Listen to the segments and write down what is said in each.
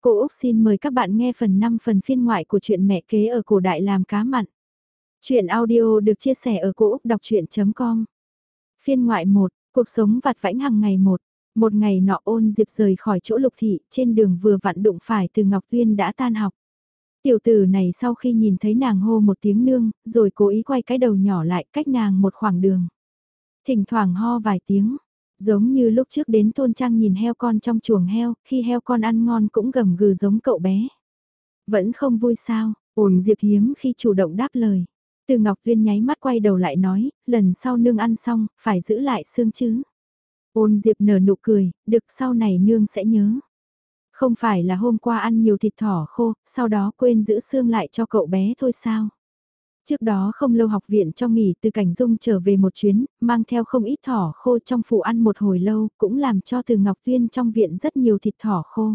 Cô Úc xin mời các bạn nghe phần 5 phần phiên ngoại của truyện mẹ kế ở cổ đại làm cá mặn. Chuyện audio được chia sẻ ở cổ Úc đọc chuyện.com Phiên ngoại 1, cuộc sống vặt vãnh hàng ngày 1. Một ngày nọ ôn Diệp rời khỏi chỗ lục thị, trên đường vừa vặn đụng phải từ Ngọc Tuyên đã tan học. Tiểu tử này sau khi nhìn thấy nàng hô một tiếng nương, rồi cố ý quay cái đầu nhỏ lại cách nàng một khoảng đường. Thỉnh thoảng ho vài tiếng, Giống như lúc trước đến thôn trang nhìn heo con trong chuồng heo, khi heo con ăn ngon cũng gầm gừ giống cậu bé. Vẫn không vui sao, ổn Diệp hiếm khi chủ động đáp lời. Từ Ngọc Viên nháy mắt quay đầu lại nói, lần sau nương ăn xong, phải giữ lại xương chứ. Ôn Diệp nở nụ cười, được sau này nương sẽ nhớ. Không phải là hôm qua ăn nhiều thịt thỏ khô, sau đó quên giữ xương lại cho cậu bé thôi sao. Trước đó không lâu học viện cho nghỉ từ cảnh dung trở về một chuyến, mang theo không ít thỏ khô trong phủ ăn một hồi lâu, cũng làm cho từ Ngọc Tuyên trong viện rất nhiều thịt thỏ khô.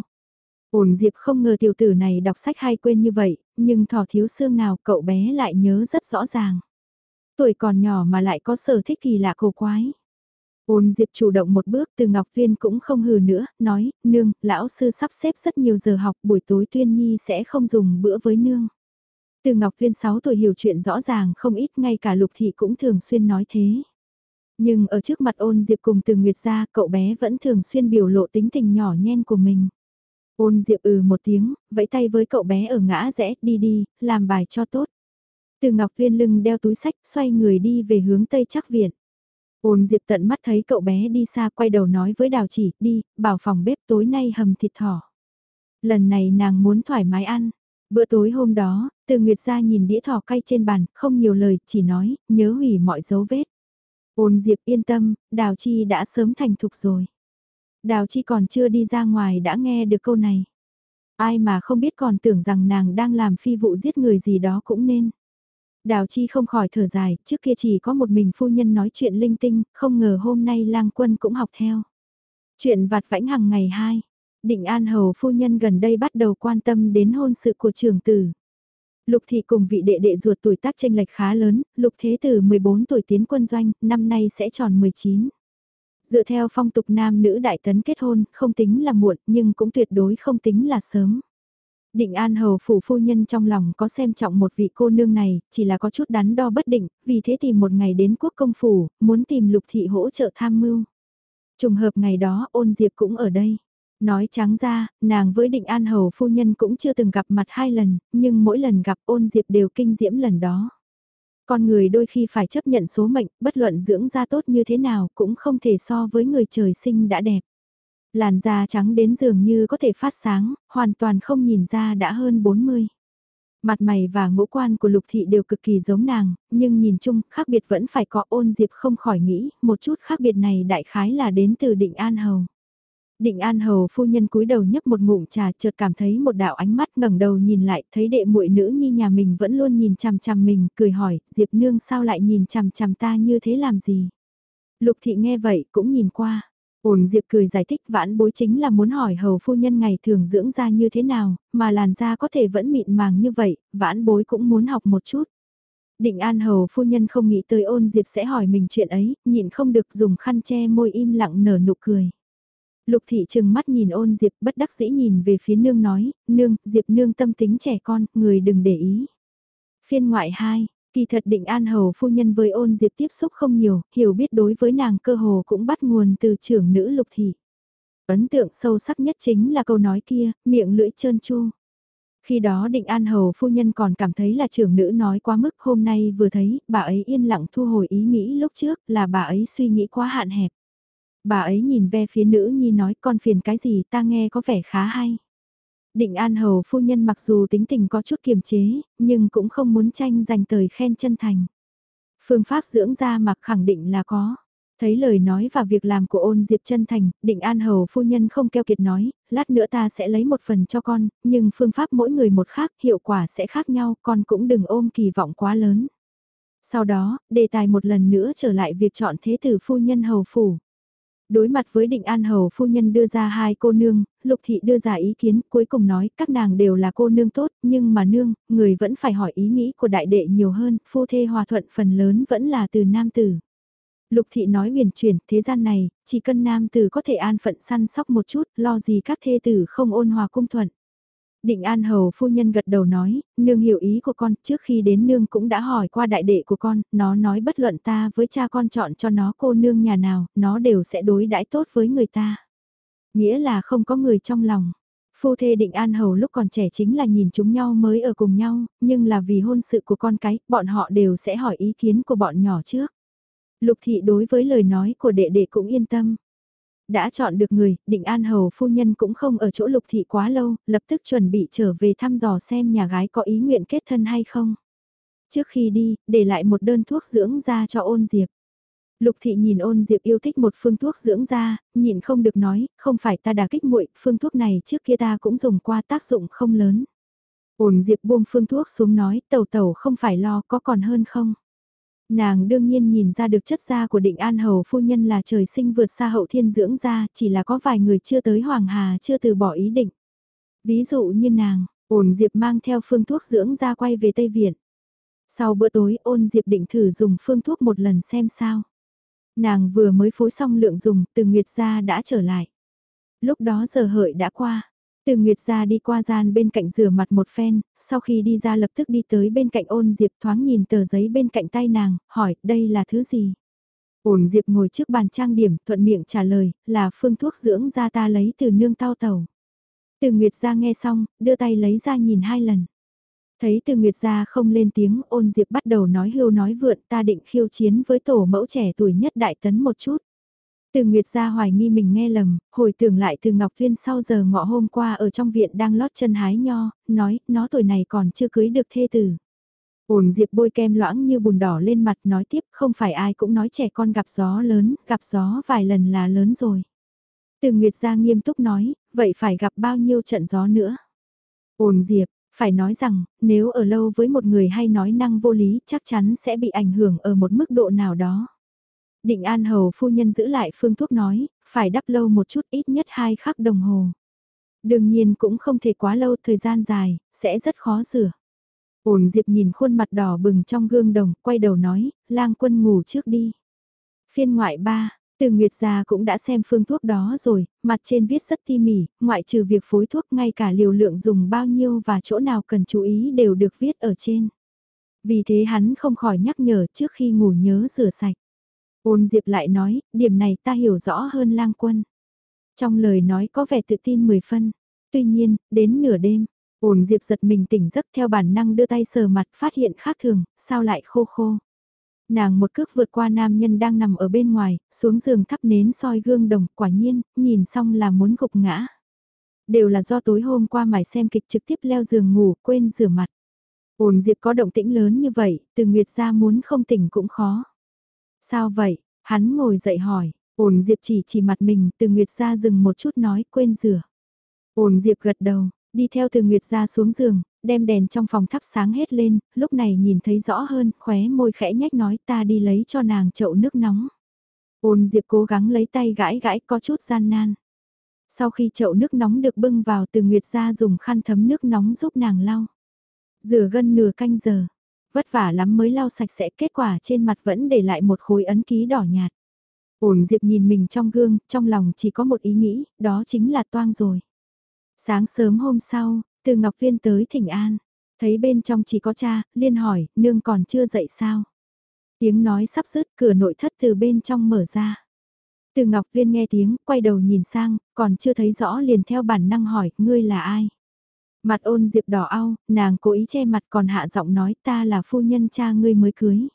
Ổn Diệp không ngờ tiểu tử này đọc sách hay quên như vậy, nhưng thỏ thiếu xương nào cậu bé lại nhớ rất rõ ràng. Tuổi còn nhỏ mà lại có sở thích kỳ lạ cổ quái. Ôn Diệp chủ động một bước từ Ngọc Tuyên cũng không hừ nữa, nói, nương, lão sư sắp xếp rất nhiều giờ học buổi tối Tuyên Nhi sẽ không dùng bữa với nương. Từ Ngọc Viên 6 tuổi hiểu chuyện rõ ràng không ít ngay cả Lục Thị cũng thường xuyên nói thế. Nhưng ở trước mặt ôn Diệp cùng từ Nguyệt gia cậu bé vẫn thường xuyên biểu lộ tính tình nhỏ nhen của mình. Ôn Diệp ừ một tiếng, vẫy tay với cậu bé ở ngã rẽ, đi đi, làm bài cho tốt. Từ Ngọc Viên lưng đeo túi sách, xoay người đi về hướng Tây chắc viện. Ôn Diệp tận mắt thấy cậu bé đi xa quay đầu nói với Đào chỉ, đi, bảo phòng bếp tối nay hầm thịt thỏ. Lần này nàng muốn thoải mái ăn, Bữa tối hôm đó, từ Nguyệt ra nhìn đĩa thỏ cay trên bàn, không nhiều lời, chỉ nói, nhớ hủy mọi dấu vết. Ôn Diệp yên tâm, Đào Chi đã sớm thành thục rồi. Đào Chi còn chưa đi ra ngoài đã nghe được câu này. Ai mà không biết còn tưởng rằng nàng đang làm phi vụ giết người gì đó cũng nên. Đào Chi không khỏi thở dài, trước kia chỉ có một mình phu nhân nói chuyện linh tinh, không ngờ hôm nay lang quân cũng học theo. Chuyện vặt vãnh hàng ngày hai, Định An Hầu phu nhân gần đây bắt đầu quan tâm đến hôn sự của trường tử. Lục Thị cùng vị đệ đệ ruột tuổi tác tranh lệch khá lớn, Lục Thế Tử 14 tuổi tiến quân doanh, năm nay sẽ tròn 19. Dựa theo phong tục nam nữ đại tấn kết hôn, không tính là muộn nhưng cũng tuyệt đối không tính là sớm. Định An Hầu phủ phu nhân trong lòng có xem trọng một vị cô nương này, chỉ là có chút đắn đo bất định, vì thế tìm một ngày đến quốc công phủ, muốn tìm Lục Thị hỗ trợ tham mưu. Trùng hợp ngày đó ôn diệp cũng ở đây. Nói trắng ra, nàng với định an hầu phu nhân cũng chưa từng gặp mặt hai lần, nhưng mỗi lần gặp ôn diệp đều kinh diễm lần đó. Con người đôi khi phải chấp nhận số mệnh, bất luận dưỡng da tốt như thế nào cũng không thể so với người trời sinh đã đẹp. Làn da trắng đến dường như có thể phát sáng, hoàn toàn không nhìn ra đã hơn 40. Mặt mày và ngũ quan của lục thị đều cực kỳ giống nàng, nhưng nhìn chung khác biệt vẫn phải có ôn diệp không khỏi nghĩ, một chút khác biệt này đại khái là đến từ định an hầu. Định An Hầu phu nhân cúi đầu nhấp một ngụm trà chợt cảm thấy một đạo ánh mắt ngẩng đầu nhìn lại thấy đệ muội nữ nhi nhà mình vẫn luôn nhìn chằm chằm mình cười hỏi Diệp Nương sao lại nhìn chằm chằm ta như thế làm gì. Lục thị nghe vậy cũng nhìn qua. Ổn Diệp cười giải thích vãn bối chính là muốn hỏi hầu phu nhân ngày thường dưỡng da như thế nào, mà làn da có thể vẫn mịn màng như vậy, vãn bối cũng muốn học một chút. Định An Hầu phu nhân không nghĩ tới ôn Diệp sẽ hỏi mình chuyện ấy, nhịn không được dùng khăn che môi im lặng nở nụ cười. Lục thị trừng mắt nhìn ôn Diệp bất đắc dĩ nhìn về phía nương nói, nương, Diệp nương tâm tính trẻ con, người đừng để ý. Phiên ngoại 2, kỳ thật định an hầu phu nhân với ôn Diệp tiếp xúc không nhiều, hiểu biết đối với nàng cơ hồ cũng bắt nguồn từ trưởng nữ lục thị. Ấn tượng sâu sắc nhất chính là câu nói kia, miệng lưỡi trơn chu. Khi đó định an hầu phu nhân còn cảm thấy là trưởng nữ nói quá mức hôm nay vừa thấy, bà ấy yên lặng thu hồi ý nghĩ lúc trước là bà ấy suy nghĩ quá hạn hẹp. Bà ấy nhìn ve phía nữ nhi nói con phiền cái gì ta nghe có vẻ khá hay. Định An Hầu phu nhân mặc dù tính tình có chút kiềm chế, nhưng cũng không muốn tranh giành tời khen chân thành. Phương pháp dưỡng da mặc khẳng định là có. Thấy lời nói và việc làm của ôn diệp chân thành, định an hầu phu nhân không keo kiệt nói, lát nữa ta sẽ lấy một phần cho con, nhưng phương pháp mỗi người một khác, hiệu quả sẽ khác nhau, con cũng đừng ôm kỳ vọng quá lớn. Sau đó, đề tài một lần nữa trở lại việc chọn thế tử phu nhân hầu phủ. Đối mặt với định an hầu phu nhân đưa ra hai cô nương, lục thị đưa ra ý kiến cuối cùng nói các nàng đều là cô nương tốt nhưng mà nương, người vẫn phải hỏi ý nghĩ của đại đệ nhiều hơn, phu thê hòa thuận phần lớn vẫn là từ nam tử. Lục thị nói huyền chuyển, thế gian này, chỉ cần nam tử có thể an phận săn sóc một chút, lo gì các thê tử không ôn hòa cung thuận. Định An Hầu phu nhân gật đầu nói, nương hiểu ý của con, trước khi đến nương cũng đã hỏi qua đại đệ của con, nó nói bất luận ta với cha con chọn cho nó cô nương nhà nào, nó đều sẽ đối đãi tốt với người ta. Nghĩa là không có người trong lòng. Phu thê định an hầu lúc còn trẻ chính là nhìn chúng nhau mới ở cùng nhau, nhưng là vì hôn sự của con cái, bọn họ đều sẽ hỏi ý kiến của bọn nhỏ trước. Lục thị đối với lời nói của đệ đệ cũng yên tâm. Đã chọn được người, định an hầu phu nhân cũng không ở chỗ lục thị quá lâu, lập tức chuẩn bị trở về thăm dò xem nhà gái có ý nguyện kết thân hay không. Trước khi đi, để lại một đơn thuốc dưỡng da cho ôn diệp. Lục thị nhìn ôn diệp yêu thích một phương thuốc dưỡng da, nhịn không được nói, không phải ta đã kích muội, phương thuốc này trước kia ta cũng dùng qua tác dụng không lớn. Ôn diệp buông phương thuốc xuống nói, tàu tàu không phải lo có còn hơn không. Nàng đương nhiên nhìn ra được chất da của định an hầu phu nhân là trời sinh vượt xa hậu thiên dưỡng da, chỉ là có vài người chưa tới Hoàng Hà chưa từ bỏ ý định. Ví dụ như nàng, ôn diệp mang theo phương thuốc dưỡng da quay về Tây Viện. Sau bữa tối ôn diệp định thử dùng phương thuốc một lần xem sao. Nàng vừa mới phối xong lượng dùng, từ Nguyệt gia đã trở lại. Lúc đó giờ hợi đã qua. Từ Nguyệt gia đi qua gian bên cạnh rửa mặt một phen, sau khi đi ra lập tức đi tới bên cạnh ôn Diệp thoáng nhìn tờ giấy bên cạnh tay nàng, hỏi đây là thứ gì? Ôn Diệp ngồi trước bàn trang điểm, thuận miệng trả lời, là phương thuốc dưỡng da ta lấy từ nương tao tàu. Từ Nguyệt gia nghe xong, đưa tay lấy ra nhìn hai lần. Thấy từ Nguyệt gia không lên tiếng, ôn diệp bắt đầu nói hưu nói vượn ta định khiêu chiến với tổ mẫu trẻ tuổi nhất đại tấn một chút. Từ Nguyệt gia hoài nghi mình nghe lầm, hồi tưởng lại từ Ngọc Tuyên sau giờ ngọ hôm qua ở trong viện đang lót chân hái nho, nói, nó tuổi này còn chưa cưới được thê tử. Ổn diệp bôi kem loãng như bùn đỏ lên mặt nói tiếp không phải ai cũng nói trẻ con gặp gió lớn, gặp gió vài lần là lớn rồi. Từ Nguyệt gia nghiêm túc nói, vậy phải gặp bao nhiêu trận gió nữa. Ổn diệp, phải nói rằng, nếu ở lâu với một người hay nói năng vô lý chắc chắn sẽ bị ảnh hưởng ở một mức độ nào đó. Định An Hầu phu nhân giữ lại phương thuốc nói, phải đắp lâu một chút ít nhất hai khắc đồng hồ. Đương nhiên cũng không thể quá lâu thời gian dài, sẽ rất khó rửa. Ổn Diệp nhìn khuôn mặt đỏ bừng trong gương đồng, quay đầu nói, lang quân ngủ trước đi. Phiên ngoại ba, từ Nguyệt Gia cũng đã xem phương thuốc đó rồi, mặt trên viết rất tỉ mỉ, ngoại trừ việc phối thuốc ngay cả liều lượng dùng bao nhiêu và chỗ nào cần chú ý đều được viết ở trên. Vì thế hắn không khỏi nhắc nhở trước khi ngủ nhớ rửa sạch. Ôn Diệp lại nói, điểm này ta hiểu rõ hơn lang quân. Trong lời nói có vẻ tự tin mười phân. Tuy nhiên, đến nửa đêm, ôn Diệp giật mình tỉnh giấc theo bản năng đưa tay sờ mặt phát hiện khác thường, sao lại khô khô. Nàng một cước vượt qua nam nhân đang nằm ở bên ngoài, xuống giường thắp nến soi gương đồng, quả nhiên, nhìn xong là muốn gục ngã. Đều là do tối hôm qua mải xem kịch trực tiếp leo giường ngủ, quên rửa mặt. Ôn Diệp có động tĩnh lớn như vậy, từ Nguyệt ra muốn không tỉnh cũng khó. Sao vậy? Hắn ngồi dậy hỏi, ổn Diệp chỉ chỉ mặt mình, từ Nguyệt ra dừng một chút nói quên rửa. ổn Diệp gật đầu, đi theo từ Nguyệt ra xuống giường, đem đèn trong phòng thắp sáng hết lên, lúc này nhìn thấy rõ hơn, khóe môi khẽ nhách nói ta đi lấy cho nàng chậu nước nóng. Ôn Diệp cố gắng lấy tay gãi gãi có chút gian nan. Sau khi chậu nước nóng được bưng vào từ Nguyệt ra dùng khăn thấm nước nóng giúp nàng lau. Rửa gần nửa canh giờ, vất vả lắm mới lau sạch sẽ kết quả trên mặt vẫn để lại một khối ấn ký đỏ nhạt. ổn Diệp nhìn mình trong gương, trong lòng chỉ có một ý nghĩ, đó chính là toang rồi. Sáng sớm hôm sau, từ Ngọc viên tới Thỉnh An, thấy bên trong chỉ có cha, Liên hỏi, nương còn chưa dậy sao? Tiếng nói sắp dứt cửa nội thất từ bên trong mở ra. Từ Ngọc viên nghe tiếng, quay đầu nhìn sang, còn chưa thấy rõ liền theo bản năng hỏi, ngươi là ai? Mặt ôn diệp đỏ au, nàng cố ý che mặt còn hạ giọng nói ta là phu nhân cha ngươi mới cưới.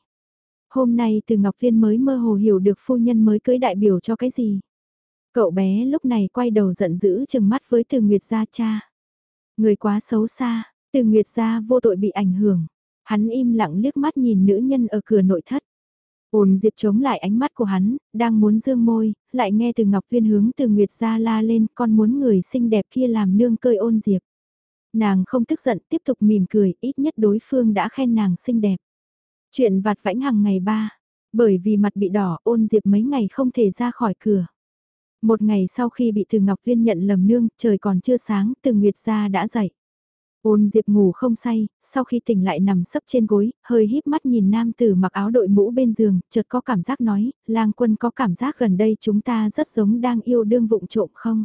Hôm nay từ Ngọc Liên mới mơ hồ hiểu được phu nhân mới cưới đại biểu cho cái gì. Cậu bé lúc này quay đầu giận dữ chừng mắt với từ Nguyệt gia cha. Người quá xấu xa, từ Nguyệt gia vô tội bị ảnh hưởng. Hắn im lặng liếc mắt nhìn nữ nhân ở cửa nội thất. Ôn Diệp chống lại ánh mắt của hắn, đang muốn dương môi, lại nghe từ Ngọc Tuyên hướng từ Nguyệt gia la lên, con muốn người xinh đẹp kia làm nương cơi ôn Diệp. Nàng không tức giận, tiếp tục mỉm cười, ít nhất đối phương đã khen nàng xinh đẹp. Chuyện vặt vãnh hàng ngày ba, bởi vì mặt bị đỏ, ôn Diệp mấy ngày không thể ra khỏi cửa. Một ngày sau khi bị Từ Ngọc Viên nhận lầm nương, trời còn chưa sáng, Từ Nguyệt gia đã dậy. Ôn Diệp ngủ không say, sau khi tỉnh lại nằm sấp trên gối, hơi híp mắt nhìn nam tử mặc áo đội mũ bên giường, chợt có cảm giác nói, lang quân có cảm giác gần đây chúng ta rất giống đang yêu đương vụng trộm không?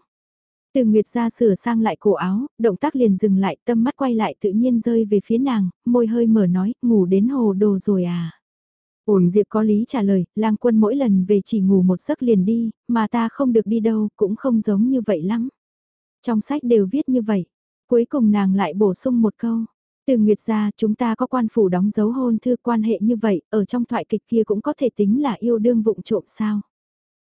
Từ Nguyệt ra sửa sang lại cổ áo, động tác liền dừng lại, tâm mắt quay lại tự nhiên rơi về phía nàng, môi hơi mở nói, ngủ đến hồ đồ rồi à. Ổn Diệp có lý trả lời, lang quân mỗi lần về chỉ ngủ một giấc liền đi, mà ta không được đi đâu, cũng không giống như vậy lắm. Trong sách đều viết như vậy. Cuối cùng nàng lại bổ sung một câu. Từ Nguyệt ra chúng ta có quan phủ đóng dấu hôn thư quan hệ như vậy, ở trong thoại kịch kia cũng có thể tính là yêu đương vụng trộm sao.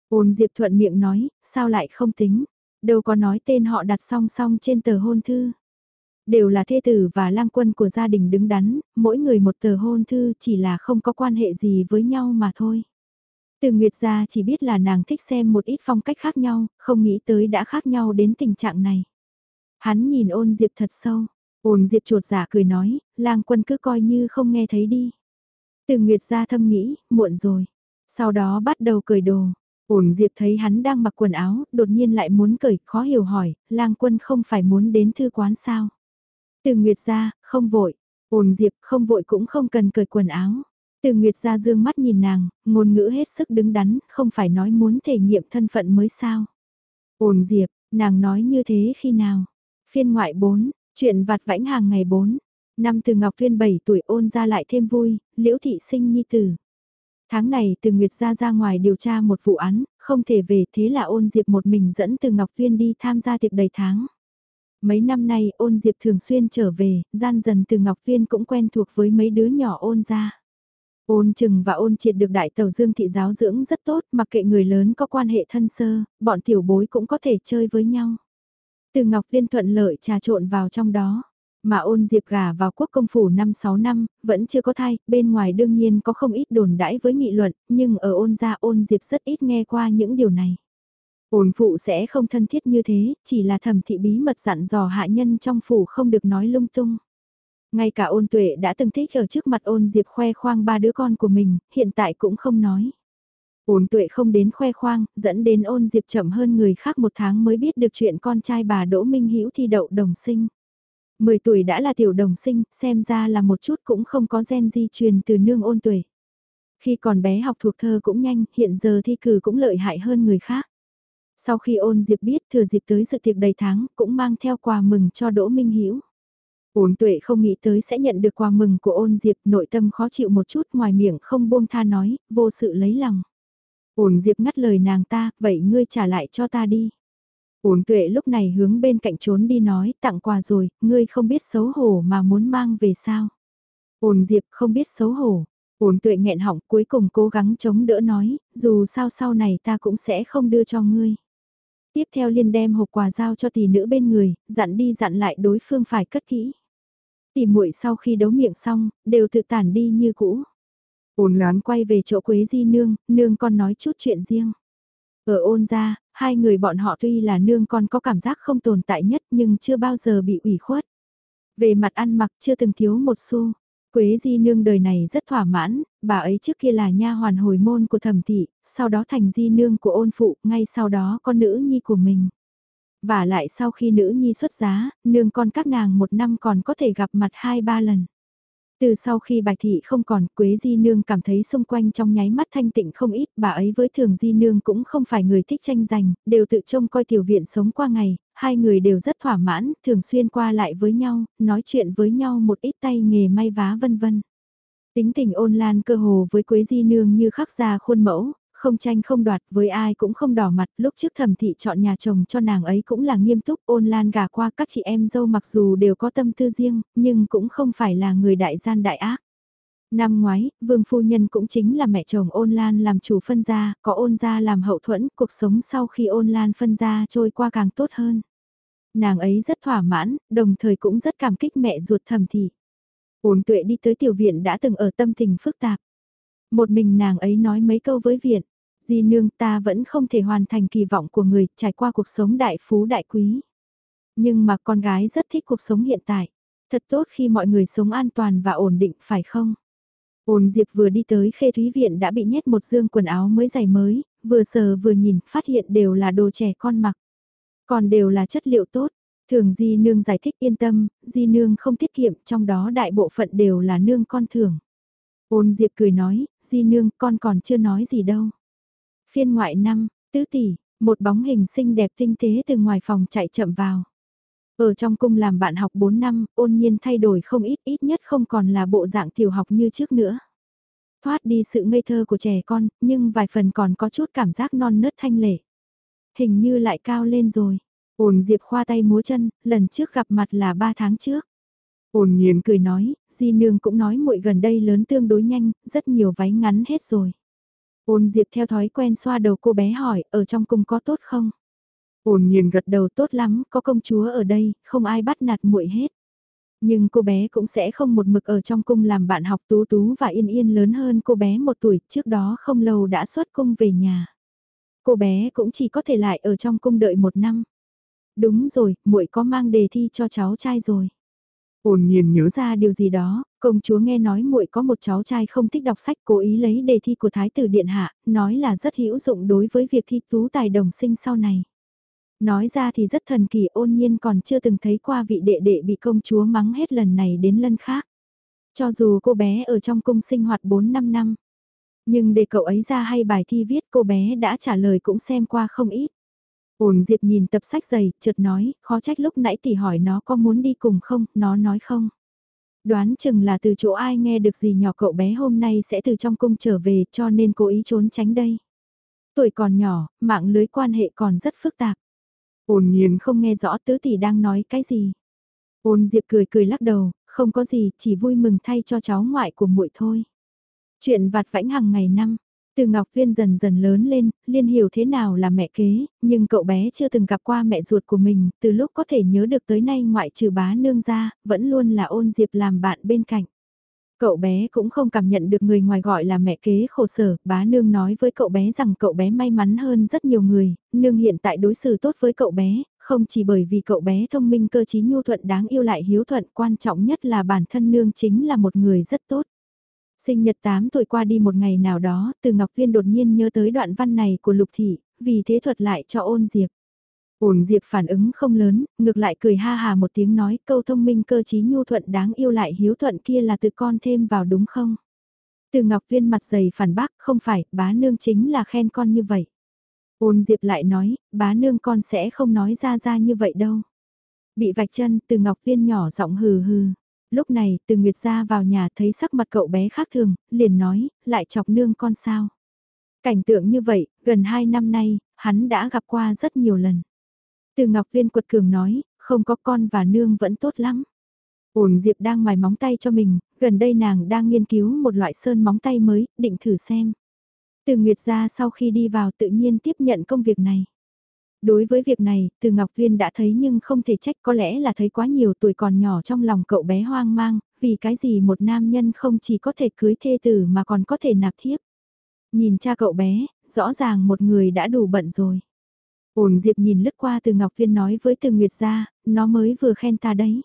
Ôn Diệp thuận miệng nói, sao lại không tính, đâu có nói tên họ đặt song song trên tờ hôn thư. Đều là thê tử và lang quân của gia đình đứng đắn, mỗi người một tờ hôn thư chỉ là không có quan hệ gì với nhau mà thôi. Từ Nguyệt gia chỉ biết là nàng thích xem một ít phong cách khác nhau, không nghĩ tới đã khác nhau đến tình trạng này. Hắn nhìn ôn Diệp thật sâu, ôn Diệp chuột giả dạ cười nói, lang quân cứ coi như không nghe thấy đi. Từ Nguyệt gia thâm nghĩ, muộn rồi. Sau đó bắt đầu cười đồ. Ổn Diệp thấy hắn đang mặc quần áo, đột nhiên lại muốn cởi, khó hiểu hỏi, lang quân không phải muốn đến thư quán sao? Từ Nguyệt ra, không vội. Ổn Diệp không vội cũng không cần cởi quần áo. Từ Nguyệt ra dương mắt nhìn nàng, ngôn ngữ hết sức đứng đắn, không phải nói muốn thể nghiệm thân phận mới sao. Ổn Diệp, nàng nói như thế khi nào? Phiên ngoại 4, chuyện vặt vãnh hàng ngày 4. Năm từ Ngọc Thuyên 7 tuổi ôn ra lại thêm vui, liễu thị sinh nhi tử. Tháng này từ Nguyệt ra ra ngoài điều tra một vụ án, không thể về thế là ôn Diệp một mình dẫn từ Ngọc Thuyên đi tham gia tiệc đầy tháng. Mấy năm nay ôn Diệp thường xuyên trở về, gian dần từ Ngọc Tuyên cũng quen thuộc với mấy đứa nhỏ ôn ra. Ôn Trừng và ôn triệt được đại tàu dương thị giáo dưỡng rất tốt, mặc kệ người lớn có quan hệ thân sơ, bọn tiểu bối cũng có thể chơi với nhau. Từ Ngọc Liên thuận lợi trà trộn vào trong đó. Mà ôn diệp gà vào quốc công phủ 5-6 năm, vẫn chưa có thai, bên ngoài đương nhiên có không ít đồn đãi với nghị luận, nhưng ở ôn gia ôn diệp rất ít nghe qua những điều này. Ôn phụ sẽ không thân thiết như thế, chỉ là thẩm thị bí mật dặn dò hạ nhân trong phủ không được nói lung tung. Ngay cả ôn tuệ đã từng thích ở trước mặt ôn diệp khoe khoang ba đứa con của mình, hiện tại cũng không nói. Ôn tuệ không đến khoe khoang, dẫn đến ôn diệp chậm hơn người khác một tháng mới biết được chuyện con trai bà Đỗ Minh Hữu thi đậu đồng sinh. 10 tuổi đã là tiểu đồng sinh, xem ra là một chút cũng không có gen di truyền từ nương ôn tuệ. Khi còn bé học thuộc thơ cũng nhanh, hiện giờ thi cử cũng lợi hại hơn người khác. Sau khi ôn Diệp biết thừa dịp tới sự tiệc đầy tháng, cũng mang theo quà mừng cho Đỗ Minh Hiểu. Ôn tuệ không nghĩ tới sẽ nhận được quà mừng của ôn Diệp, nội tâm khó chịu một chút ngoài miệng không buông tha nói, vô sự lấy lòng. Ôn Diệp ngắt lời nàng ta, vậy ngươi trả lại cho ta đi. Ôn tuệ lúc này hướng bên cạnh trốn đi nói, tặng quà rồi, ngươi không biết xấu hổ mà muốn mang về sao. Ôn Diệp không biết xấu hổ, Ôn tuệ nghẹn họng cuối cùng cố gắng chống đỡ nói, dù sao sau này ta cũng sẽ không đưa cho ngươi. Tiếp theo liên đem hộp quà giao cho tỷ nữ bên người, dặn đi dặn lại đối phương phải cất kỹ. Tỷ muội sau khi đấu miệng xong, đều tự tản đi như cũ. Ôn lán quay về chỗ Quế Di Nương, nương con nói chút chuyện riêng. Ở ôn ra, hai người bọn họ tuy là nương con có cảm giác không tồn tại nhất nhưng chưa bao giờ bị ủy khuất. Về mặt ăn mặc chưa từng thiếu một xu. Quế Di Nương đời này rất thỏa mãn, bà ấy trước kia là nha hoàn hồi môn của thẩm thị, sau đó thành Di Nương của ôn phụ, ngay sau đó con nữ nhi của mình. Và lại sau khi nữ nhi xuất giá, nương con các nàng một năm còn có thể gặp mặt hai ba lần. Từ sau khi bạch thị không còn, Quế Di Nương cảm thấy xung quanh trong nháy mắt thanh tịnh không ít, bà ấy với Thường Di Nương cũng không phải người thích tranh giành, đều tự trông coi tiểu viện sống qua ngày, hai người đều rất thỏa mãn, thường xuyên qua lại với nhau, nói chuyện với nhau một ít tay nghề may vá vân vân. Tính tình ôn lan cơ hồ với Quế Di Nương như khắc ra khuôn mẫu, không tranh không đoạt với ai cũng không đỏ mặt, lúc trước thẩm thị chọn nhà chồng cho nàng ấy cũng là nghiêm túc ôn lan gà qua các chị em dâu mặc dù đều có tâm tư riêng, nhưng cũng không phải là người đại gian đại ác. Năm ngoái, vương phu nhân cũng chính là mẹ chồng ôn lan làm chủ phân gia, có ôn gia làm hậu thuẫn, cuộc sống sau khi ôn lan phân gia trôi qua càng tốt hơn. Nàng ấy rất thỏa mãn, đồng thời cũng rất cảm kích mẹ ruột thầm thị. Ôn tuệ đi tới tiểu viện đã từng ở tâm tình phức tạp. Một mình nàng ấy nói mấy câu với viện, di nương ta vẫn không thể hoàn thành kỳ vọng của người trải qua cuộc sống đại phú đại quý. Nhưng mà con gái rất thích cuộc sống hiện tại. Thật tốt khi mọi người sống an toàn và ổn định phải không? Ôn Diệp vừa đi tới khê thúy viện đã bị nhét một dương quần áo mới giày mới, vừa sờ vừa nhìn, phát hiện đều là đồ trẻ con mặc. Còn đều là chất liệu tốt. Thường Di Nương giải thích yên tâm, Di Nương không tiết kiệm, trong đó đại bộ phận đều là nương con thường. Ôn Diệp cười nói, Di Nương con còn chưa nói gì đâu. Phiên ngoại năm, tứ tỷ, Một bóng hình xinh đẹp tinh tế từ ngoài phòng chạy chậm vào. Ở trong cung làm bạn học 4 năm, ôn nhiên thay đổi không ít, ít nhất không còn là bộ dạng tiểu học như trước nữa. Thoát đi sự ngây thơ của trẻ con, nhưng vài phần còn có chút cảm giác non nớt thanh lệ. Hình như lại cao lên rồi. Ôn Diệp khoa tay múa chân, lần trước gặp mặt là 3 tháng trước. Ôn nhiên cười nói, Di Nương cũng nói muội gần đây lớn tương đối nhanh, rất nhiều váy ngắn hết rồi. Ôn Diệp theo thói quen xoa đầu cô bé hỏi, ở trong cung có tốt không? Ôn nhiên gật đầu tốt lắm, có công chúa ở đây, không ai bắt nạt muội hết. Nhưng cô bé cũng sẽ không một mực ở trong cung làm bạn học tú tú và yên yên lớn hơn cô bé một tuổi, trước đó không lâu đã xuất cung về nhà. Cô bé cũng chỉ có thể lại ở trong cung đợi một năm. Đúng rồi, muội có mang đề thi cho cháu trai rồi. Ôn nhiên nhớ ra điều gì đó, công chúa nghe nói muội có một cháu trai không thích đọc sách cố ý lấy đề thi của thái tử điện hạ, nói là rất hữu dụng đối với việc thi tú tài đồng sinh sau này. Nói ra thì rất thần kỳ ôn nhiên còn chưa từng thấy qua vị đệ đệ bị công chúa mắng hết lần này đến lần khác. Cho dù cô bé ở trong cung sinh hoạt 4-5 năm, nhưng để cậu ấy ra hay bài thi viết cô bé đã trả lời cũng xem qua không ít. Ôn Diệp nhìn tập sách dày, chợt nói, khó trách lúc nãy tỷ hỏi nó có muốn đi cùng không, nó nói không. Đoán chừng là từ chỗ ai nghe được gì nhỏ cậu bé hôm nay sẽ từ trong cung trở về cho nên cố ý trốn tránh đây. Tuổi còn nhỏ, mạng lưới quan hệ còn rất phức tạp. Ôn nhiên không nghe rõ tứ tỷ đang nói cái gì. Ôn Diệp cười cười lắc đầu, không có gì, chỉ vui mừng thay cho cháu ngoại của muội thôi. Chuyện vặt vãnh hàng ngày năm, từ Ngọc Viên dần dần lớn lên, Liên hiểu thế nào là mẹ kế, nhưng cậu bé chưa từng gặp qua mẹ ruột của mình, từ lúc có thể nhớ được tới nay ngoại trừ bá nương ra, vẫn luôn là ôn Diệp làm bạn bên cạnh. Cậu bé cũng không cảm nhận được người ngoài gọi là mẹ kế khổ sở, bá nương nói với cậu bé rằng cậu bé may mắn hơn rất nhiều người, nương hiện tại đối xử tốt với cậu bé, không chỉ bởi vì cậu bé thông minh cơ trí nhu thuận đáng yêu lại hiếu thuận, quan trọng nhất là bản thân nương chính là một người rất tốt. Sinh nhật 8 tuổi qua đi một ngày nào đó, từ Ngọc Viên đột nhiên nhớ tới đoạn văn này của Lục Thị, vì thế thuật lại cho ôn diệp. Ôn diệp phản ứng không lớn, ngược lại cười ha hà một tiếng nói câu thông minh cơ trí nhu thuận đáng yêu lại hiếu thuận kia là từ con thêm vào đúng không? Từ Ngọc Viên mặt dày phản bác, không phải, bá nương chính là khen con như vậy. Ôn diệp lại nói, bá nương con sẽ không nói ra ra như vậy đâu. Bị vạch chân, từ Ngọc Viên nhỏ giọng hừ hừ lúc này từ Nguyệt ra vào nhà thấy sắc mặt cậu bé khác thường, liền nói, lại chọc nương con sao. Cảnh tượng như vậy, gần 2 năm nay, hắn đã gặp qua rất nhiều lần. Từ Ngọc Viên quật cường nói, không có con và nương vẫn tốt lắm. Ổn Diệp đang mài móng tay cho mình, gần đây nàng đang nghiên cứu một loại sơn móng tay mới, định thử xem. Từ Nguyệt ra sau khi đi vào tự nhiên tiếp nhận công việc này. Đối với việc này, từ Ngọc Viên đã thấy nhưng không thể trách có lẽ là thấy quá nhiều tuổi còn nhỏ trong lòng cậu bé hoang mang, vì cái gì một nam nhân không chỉ có thể cưới thê tử mà còn có thể nạp thiếp. Nhìn cha cậu bé, rõ ràng một người đã đủ bận rồi. Ổn Diệp nhìn lướt qua từ Ngọc Viên nói với từ Nguyệt ra, nó mới vừa khen ta đấy.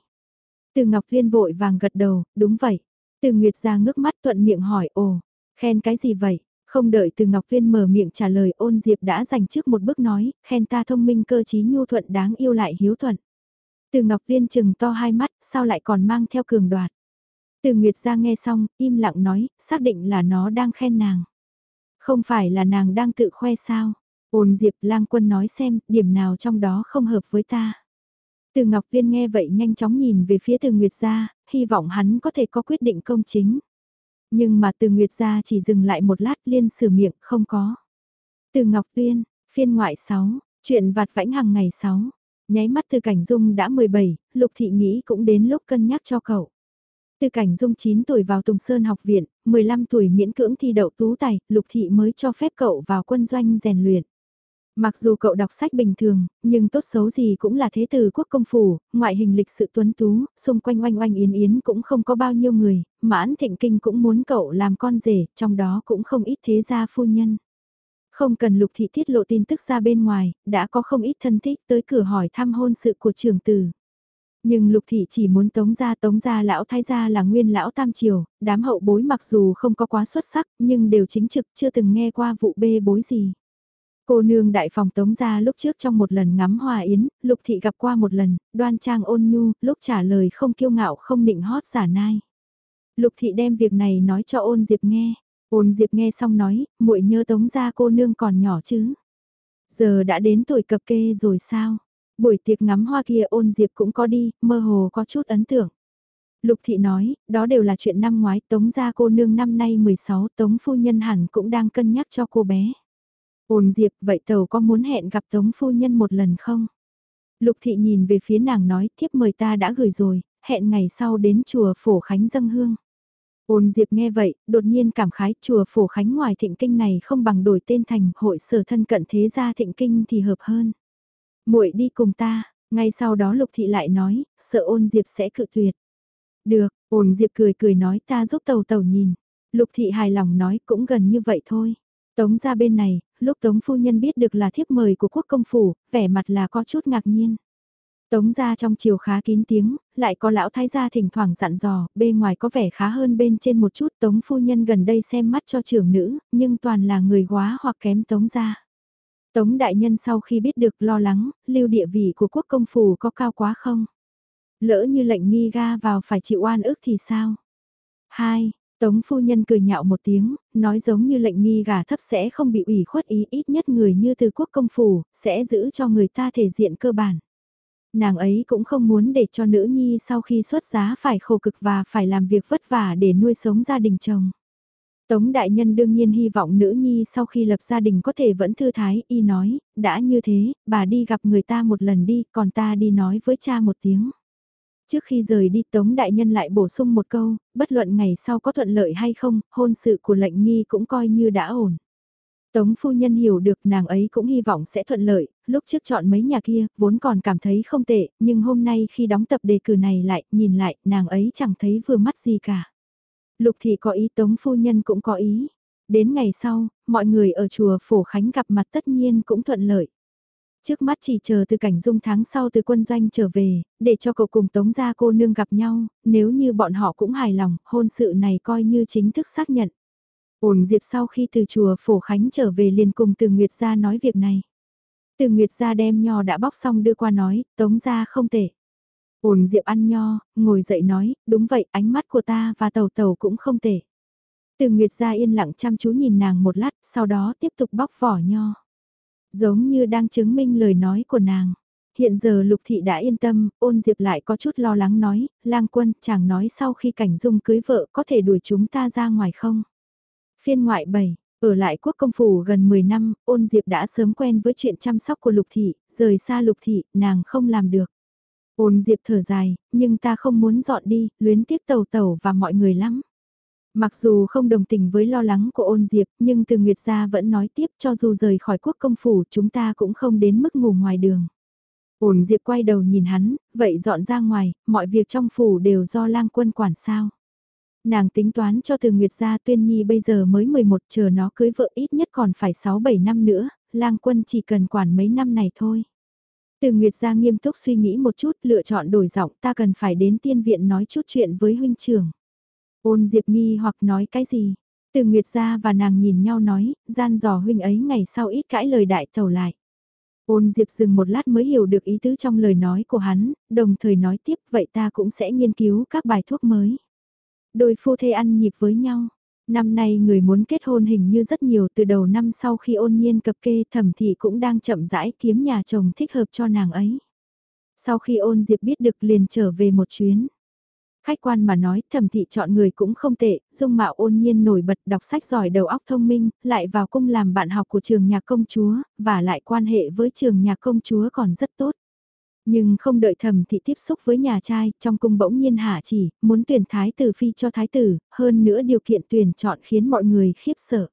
Từ Ngọc Viên vội vàng gật đầu, đúng vậy. Từ Nguyệt ra ngước mắt thuận miệng hỏi, ồ, khen cái gì vậy? Không đợi từ Ngọc Viên mở miệng trả lời ôn diệp đã dành trước một bước nói, khen ta thông minh cơ trí nhu thuận đáng yêu lại hiếu thuận. Từ Ngọc Viên chừng to hai mắt, sao lại còn mang theo cường đoạt. Từ Nguyệt ra nghe xong, im lặng nói, xác định là nó đang khen nàng. Không phải là nàng đang tự khoe sao. Ôn Diệp lang quân nói xem, điểm nào trong đó không hợp với ta. Từ Ngọc Viên nghe vậy nhanh chóng nhìn về phía từ Nguyệt ra, hy vọng hắn có thể có quyết định công chính. Nhưng mà từ Nguyệt ra chỉ dừng lại một lát liên sửa miệng không có. Từ Ngọc Tuyên, phiên ngoại 6, chuyện vặt vãnh hàng ngày 6. Nháy mắt từ cảnh dung đã 17, Lục Thị nghĩ cũng đến lúc cân nhắc cho cậu. Từ cảnh dung 9 tuổi vào Tùng Sơn học viện, 15 tuổi miễn cưỡng thi đậu tú tài, Lục Thị mới cho phép cậu vào quân doanh rèn luyện. Mặc dù cậu đọc sách bình thường, nhưng tốt xấu gì cũng là thế tử quốc công phủ, ngoại hình lịch sự tuấn tú, xung quanh oanh oanh yến yến cũng không có bao nhiêu người, mãn thịnh kinh cũng muốn cậu làm con rể, trong đó cũng không ít thế gia phu nhân. Không cần lục thị tiết lộ tin tức ra bên ngoài, đã có không ít thân thích tới cửa hỏi thăm hôn sự của trường tử. Nhưng lục thị chỉ muốn tống gia tống gia lão thái gia là nguyên lão tam triều, đám hậu bối mặc dù không có quá xuất sắc nhưng đều chính trực chưa từng nghe qua vụ bê bối gì. Cô nương đại phòng tống ra lúc trước trong một lần ngắm hòa yến, lục thị gặp qua một lần, đoan trang ôn nhu, lúc trả lời không kiêu ngạo không định hót giả nai. Lục thị đem việc này nói cho ôn diệp nghe, ôn diệp nghe xong nói, muội nhớ tống ra cô nương còn nhỏ chứ. Giờ đã đến tuổi cập kê rồi sao? Buổi tiệc ngắm hoa kia ôn diệp cũng có đi, mơ hồ có chút ấn tượng. Lục thị nói, đó đều là chuyện năm ngoái, tống gia cô nương năm nay 16, tống phu nhân hẳn cũng đang cân nhắc cho cô bé. Ôn diệp, vậy tàu có muốn hẹn gặp tống phu nhân một lần không? Lục thị nhìn về phía nàng nói, thiếp mời ta đã gửi rồi, hẹn ngày sau đến chùa phổ khánh dâng hương. Ôn Diệp nghe vậy, đột nhiên cảm khái chùa phổ khánh ngoài thịnh kinh này không bằng đổi tên thành hội sở thân cận thế gia thịnh kinh thì hợp hơn. muội đi cùng ta, ngay sau đó Lục Thị lại nói, sợ ôn Diệp sẽ cự tuyệt. Được, ôn Diệp cười cười nói ta giúp tàu tàu nhìn. Lục Thị hài lòng nói cũng gần như vậy thôi. Tống ra bên này, lúc Tống Phu Nhân biết được là thiếp mời của quốc công phủ, vẻ mặt là có chút ngạc nhiên. Tống ra trong chiều khá kín tiếng, lại có lão thái gia thỉnh thoảng dặn dò, bên ngoài có vẻ khá hơn bên trên một chút tống phu nhân gần đây xem mắt cho trưởng nữ, nhưng toàn là người quá hoặc kém tống ra. Tống đại nhân sau khi biết được lo lắng, lưu địa vị của quốc công phủ có cao quá không? Lỡ như lệnh nghi ga vào phải chịu oan ức thì sao? 2. Tống phu nhân cười nhạo một tiếng, nói giống như lệnh nghi gà thấp sẽ không bị ủy khuất ý ít nhất người như từ quốc công phủ, sẽ giữ cho người ta thể diện cơ bản nàng ấy cũng không muốn để cho nữ nhi sau khi xuất giá phải khổ cực và phải làm việc vất vả để nuôi sống gia đình chồng. Tống đại nhân đương nhiên hy vọng nữ nhi sau khi lập gia đình có thể vẫn thư thái, y nói, đã như thế, bà đi gặp người ta một lần đi, còn ta đi nói với cha một tiếng. Trước khi rời đi Tống đại nhân lại bổ sung một câu, bất luận ngày sau có thuận lợi hay không, hôn sự của lệnh nghi cũng coi như đã ổn. Tống phu nhân hiểu được nàng ấy cũng hy vọng sẽ thuận lợi, lúc trước chọn mấy nhà kia, vốn còn cảm thấy không tệ, nhưng hôm nay khi đóng tập đề cử này lại, nhìn lại, nàng ấy chẳng thấy vừa mắt gì cả. Lục thị có ý Tống phu nhân cũng có ý. Đến ngày sau, mọi người ở chùa Phổ Khánh gặp mặt tất nhiên cũng thuận lợi. Trước mắt chỉ chờ từ cảnh dung tháng sau từ quân doanh trở về, để cho cậu cùng Tống gia cô nương gặp nhau, nếu như bọn họ cũng hài lòng, hôn sự này coi như chính thức xác nhận. Ổn Diệp sau khi từ chùa Phổ Khánh trở về liền cùng từ Nguyệt gia nói việc này. Từ Nguyệt gia đem nho đã bóc xong đưa qua nói, tống gia không tệ. Ổn Diệp ăn nho, ngồi dậy nói, đúng vậy, ánh mắt của ta và tàu tàu cũng không tệ. Từ Nguyệt gia yên lặng chăm chú nhìn nàng một lát, sau đó tiếp tục bóc vỏ nho. Giống như đang chứng minh lời nói của nàng. Hiện giờ Lục Thị đã yên tâm, ôn Diệp lại có chút lo lắng nói, lang quân, chàng nói sau khi cảnh dung cưới vợ có thể đuổi chúng ta ra ngoài không? Phiên ngoại 7, ở lại quốc công phủ gần 10 năm, ôn diệp đã sớm quen với chuyện chăm sóc của lục thị, rời xa lục thị, nàng không làm được. Ôn diệp thở dài, nhưng ta không muốn dọn đi, luyến tiếc tàu tàu và mọi người lắm. Mặc dù không đồng tình với lo lắng của ôn diệp, nhưng từ Nguyệt gia vẫn nói tiếp cho dù rời khỏi quốc công phủ chúng ta cũng không đến mức ngủ ngoài đường. Ôn diệp quay đầu nhìn hắn, vậy dọn ra ngoài, mọi việc trong phủ đều do lang quân quản sao. Nàng tính toán cho từ Nguyệt gia tuyên nhi bây giờ mới 11 chờ nó cưới vợ ít nhất còn phải 6-7 năm nữa, lang quân chỉ cần quản mấy năm này thôi. Từ Nguyệt gia nghiêm túc suy nghĩ một chút lựa chọn đổi giọng ta cần phải đến tiên viện nói chút chuyện với huynh trưởng. Ôn Diệp nghi hoặc nói cái gì? Từ Nguyệt gia và nàng nhìn nhau nói, gian dò huynh ấy ngày sau ít cãi lời đại tẩu lại. Ôn Diệp dừng một lát mới hiểu được ý tứ trong lời nói của hắn, đồng thời nói tiếp vậy ta cũng sẽ nghiên cứu các bài thuốc mới. Đôi phu thê ăn nhịp với nhau. Năm nay người muốn kết hôn hình như rất nhiều từ đầu năm sau khi ôn nhiên cập kê thẩm thị cũng đang chậm rãi kiếm nhà chồng thích hợp cho nàng ấy. Sau khi ôn diệp biết được liền trở về một chuyến. Khách quan mà nói thẩm thị chọn người cũng không tệ, dung mạo ôn nhiên nổi bật đọc sách giỏi đầu óc thông minh, lại vào cung làm bạn học của trường nhạc công chúa, và lại quan hệ với trường nhạc công chúa còn rất tốt. Nhưng không đợi thẩm thị tiếp xúc với nhà trai, trong cung bỗng nhiên hạ chỉ, muốn tuyển thái tử phi cho thái tử, hơn nữa điều kiện tuyển chọn khiến mọi người khiếp sợ.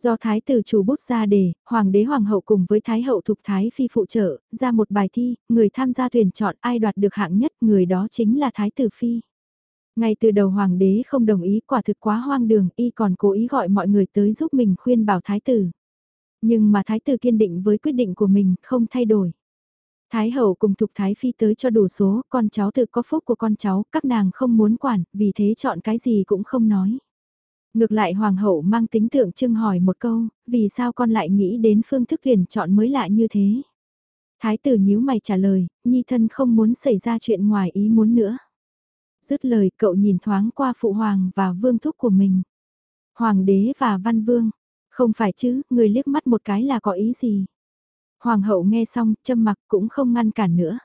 Do thái tử chủ bút ra đề, hoàng đế hoàng hậu cùng với thái hậu thục thái phi phụ trợ, ra một bài thi, người tham gia tuyển chọn ai đoạt được hạng nhất, người đó chính là thái tử phi. Ngay từ đầu hoàng đế không đồng ý quả thực quá hoang đường, y còn cố ý gọi mọi người tới giúp mình khuyên bảo thái tử. Nhưng mà thái tử kiên định với quyết định của mình, không thay đổi. Thái hậu cùng Thục Thái Phi tới cho đủ số, con cháu tự có phúc của con cháu, các nàng không muốn quản, vì thế chọn cái gì cũng không nói. Ngược lại Hoàng hậu mang tính tượng trưng hỏi một câu, vì sao con lại nghĩ đến phương thức tuyển chọn mới lạ như thế? Thái tử nhíu mày trả lời, nhi thân không muốn xảy ra chuyện ngoài ý muốn nữa. Dứt lời cậu nhìn thoáng qua phụ hoàng và vương thúc của mình. Hoàng đế và văn vương, không phải chứ, người liếc mắt một cái là có ý gì? Hoàng hậu nghe xong, châm mặc cũng không ngăn cản nữa.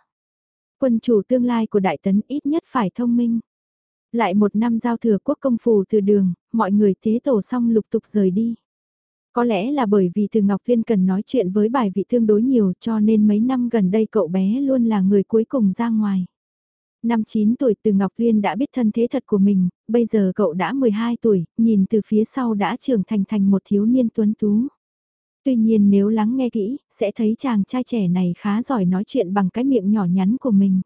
Quân chủ tương lai của đại tấn ít nhất phải thông minh. Lại một năm giao thừa quốc công phù từ đường, mọi người tế tổ xong lục tục rời đi. Có lẽ là bởi vì từ Ngọc Liên cần nói chuyện với bài vị tương đối nhiều cho nên mấy năm gần đây cậu bé luôn là người cuối cùng ra ngoài. Năm 9 tuổi từ Ngọc Liên đã biết thân thế thật của mình, bây giờ cậu đã 12 tuổi, nhìn từ phía sau đã trưởng thành thành một thiếu niên tuấn tú. Tuy nhiên nếu lắng nghe kỹ, sẽ thấy chàng trai trẻ này khá giỏi nói chuyện bằng cái miệng nhỏ nhắn của mình.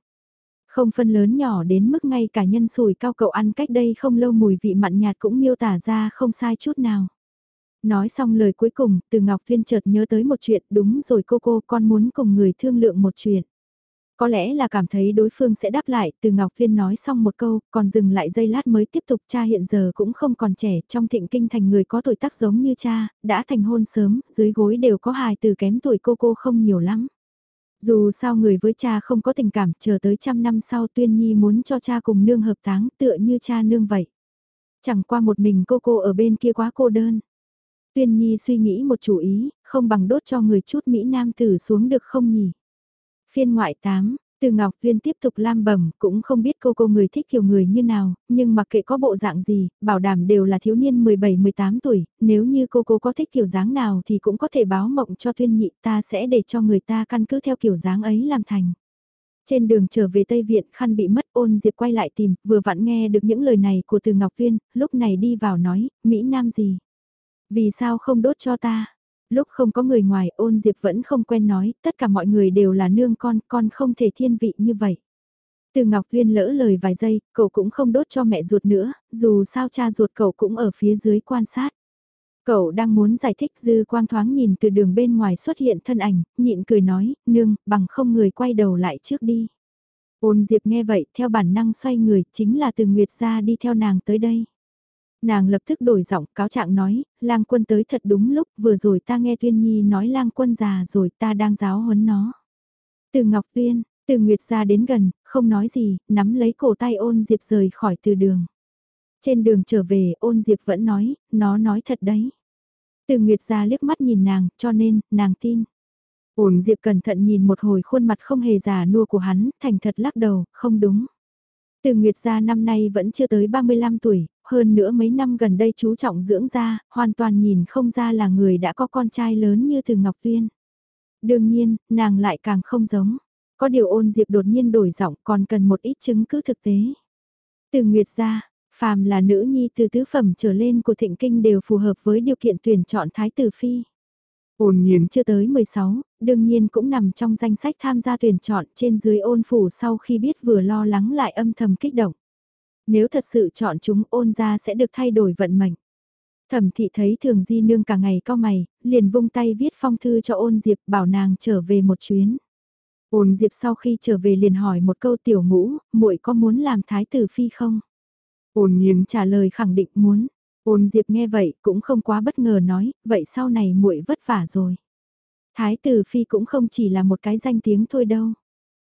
Không phân lớn nhỏ đến mức ngay cả nhân sủi cao cậu ăn cách đây không lâu mùi vị mặn nhạt cũng miêu tả ra không sai chút nào. Nói xong lời cuối cùng, từ Ngọc Thuyên chợt nhớ tới một chuyện, đúng rồi cô cô con muốn cùng người thương lượng một chuyện. Có lẽ là cảm thấy đối phương sẽ đáp lại, từ Ngọc Viên nói xong một câu, còn dừng lại giây lát mới tiếp tục cha hiện giờ cũng không còn trẻ, trong thịnh kinh thành người có tuổi tác giống như cha, đã thành hôn sớm, dưới gối đều có hài từ kém tuổi cô cô không nhiều lắm. Dù sao người với cha không có tình cảm, chờ tới trăm năm sau Tuyên Nhi muốn cho cha cùng nương hợp táng tựa như cha nương vậy. Chẳng qua một mình cô cô ở bên kia quá cô đơn. Tuyên Nhi suy nghĩ một chủ ý, không bằng đốt cho người chút Mỹ Nam tử xuống được không nhỉ? Phiên ngoại 8, từ Ngọc Tuyên tiếp tục lam bẩm cũng không biết cô cô người thích kiểu người như nào, nhưng mặc kệ có bộ dạng gì, bảo đảm đều là thiếu niên 17-18 tuổi, nếu như cô cô có thích kiểu dáng nào thì cũng có thể báo mộng cho Tuyên Nhị ta sẽ để cho người ta căn cứ theo kiểu dáng ấy làm thành. Trên đường trở về Tây Viện khăn bị mất ôn Diệp quay lại tìm, vừa vặn nghe được những lời này của từ Ngọc Tuyên, lúc này đi vào nói, Mỹ Nam gì? Vì sao không đốt cho ta? Lúc không có người ngoài ôn Diệp vẫn không quen nói, tất cả mọi người đều là nương con, con không thể thiên vị như vậy. Từ Ngọc Tuyên lỡ lời vài giây, cậu cũng không đốt cho mẹ ruột nữa, dù sao cha ruột cậu cũng ở phía dưới quan sát. Cậu đang muốn giải thích dư quang thoáng nhìn từ đường bên ngoài xuất hiện thân ảnh, nhịn cười nói, nương, bằng không người quay đầu lại trước đi. Ôn Diệp nghe vậy, theo bản năng xoay người, chính là từ Nguyệt ra đi theo nàng tới đây. Nàng lập tức đổi giọng cáo trạng nói, lang quân tới thật đúng lúc, vừa rồi ta nghe Tuyên Nhi nói lang quân già rồi ta đang giáo huấn nó. Từ Ngọc Tuyên, từ Nguyệt ra đến gần, không nói gì, nắm lấy cổ tay ôn Diệp rời khỏi từ đường. Trên đường trở về ôn Diệp vẫn nói, nó nói thật đấy. Từ Nguyệt ra liếc mắt nhìn nàng, cho nên, nàng tin. Ôn Diệp cẩn thận nhìn một hồi khuôn mặt không hề già nua của hắn, thành thật lắc đầu, không đúng. Từ Nguyệt gia năm nay vẫn chưa tới 35 tuổi, hơn nữa mấy năm gần đây chú trọng dưỡng ra, hoàn toàn nhìn không ra là người đã có con trai lớn như từ Ngọc Tuyên. Đương nhiên, nàng lại càng không giống. Có điều ôn diệp đột nhiên đổi giọng còn cần một ít chứng cứ thực tế. Từ Nguyệt gia, phàm là nữ nhi từ tứ phẩm trở lên của thịnh kinh đều phù hợp với điều kiện tuyển chọn thái tử phi. Ôn nhiên chưa tới 16, đương nhiên cũng nằm trong danh sách tham gia tuyển chọn trên dưới ôn phủ sau khi biết vừa lo lắng lại âm thầm kích động. Nếu thật sự chọn chúng ôn ra sẽ được thay đổi vận mệnh. Thẩm thị thấy thường di nương cả ngày cao mày, liền vung tay viết phong thư cho ôn diệp bảo nàng trở về một chuyến. Ôn diệp sau khi trở về liền hỏi một câu tiểu ngũ, muội có muốn làm thái tử phi không? Ôn nhiên trả lời khẳng định muốn. Ôn diệp nghe vậy cũng không quá bất ngờ nói, vậy sau này muội vất vả rồi. Thái tử phi cũng không chỉ là một cái danh tiếng thôi đâu.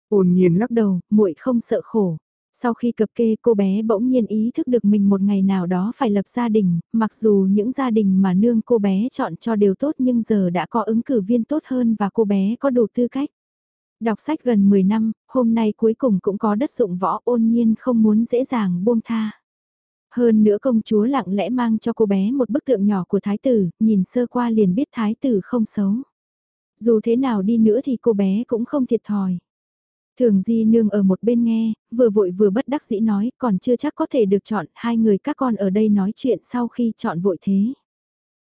Ôn nhiên lắc đầu, muội không sợ khổ. Sau khi cập kê cô bé bỗng nhiên ý thức được mình một ngày nào đó phải lập gia đình, mặc dù những gia đình mà nương cô bé chọn cho đều tốt nhưng giờ đã có ứng cử viên tốt hơn và cô bé có đủ tư cách. Đọc sách gần 10 năm, hôm nay cuối cùng cũng có đất dụng võ ôn nhiên không muốn dễ dàng buông tha. Hơn nữa công chúa lặng lẽ mang cho cô bé một bức tượng nhỏ của thái tử, nhìn sơ qua liền biết thái tử không xấu. Dù thế nào đi nữa thì cô bé cũng không thiệt thòi. Thường Di Nương ở một bên nghe, vừa vội vừa bất đắc dĩ nói, còn chưa chắc có thể được chọn, hai người các con ở đây nói chuyện sau khi chọn vội thế.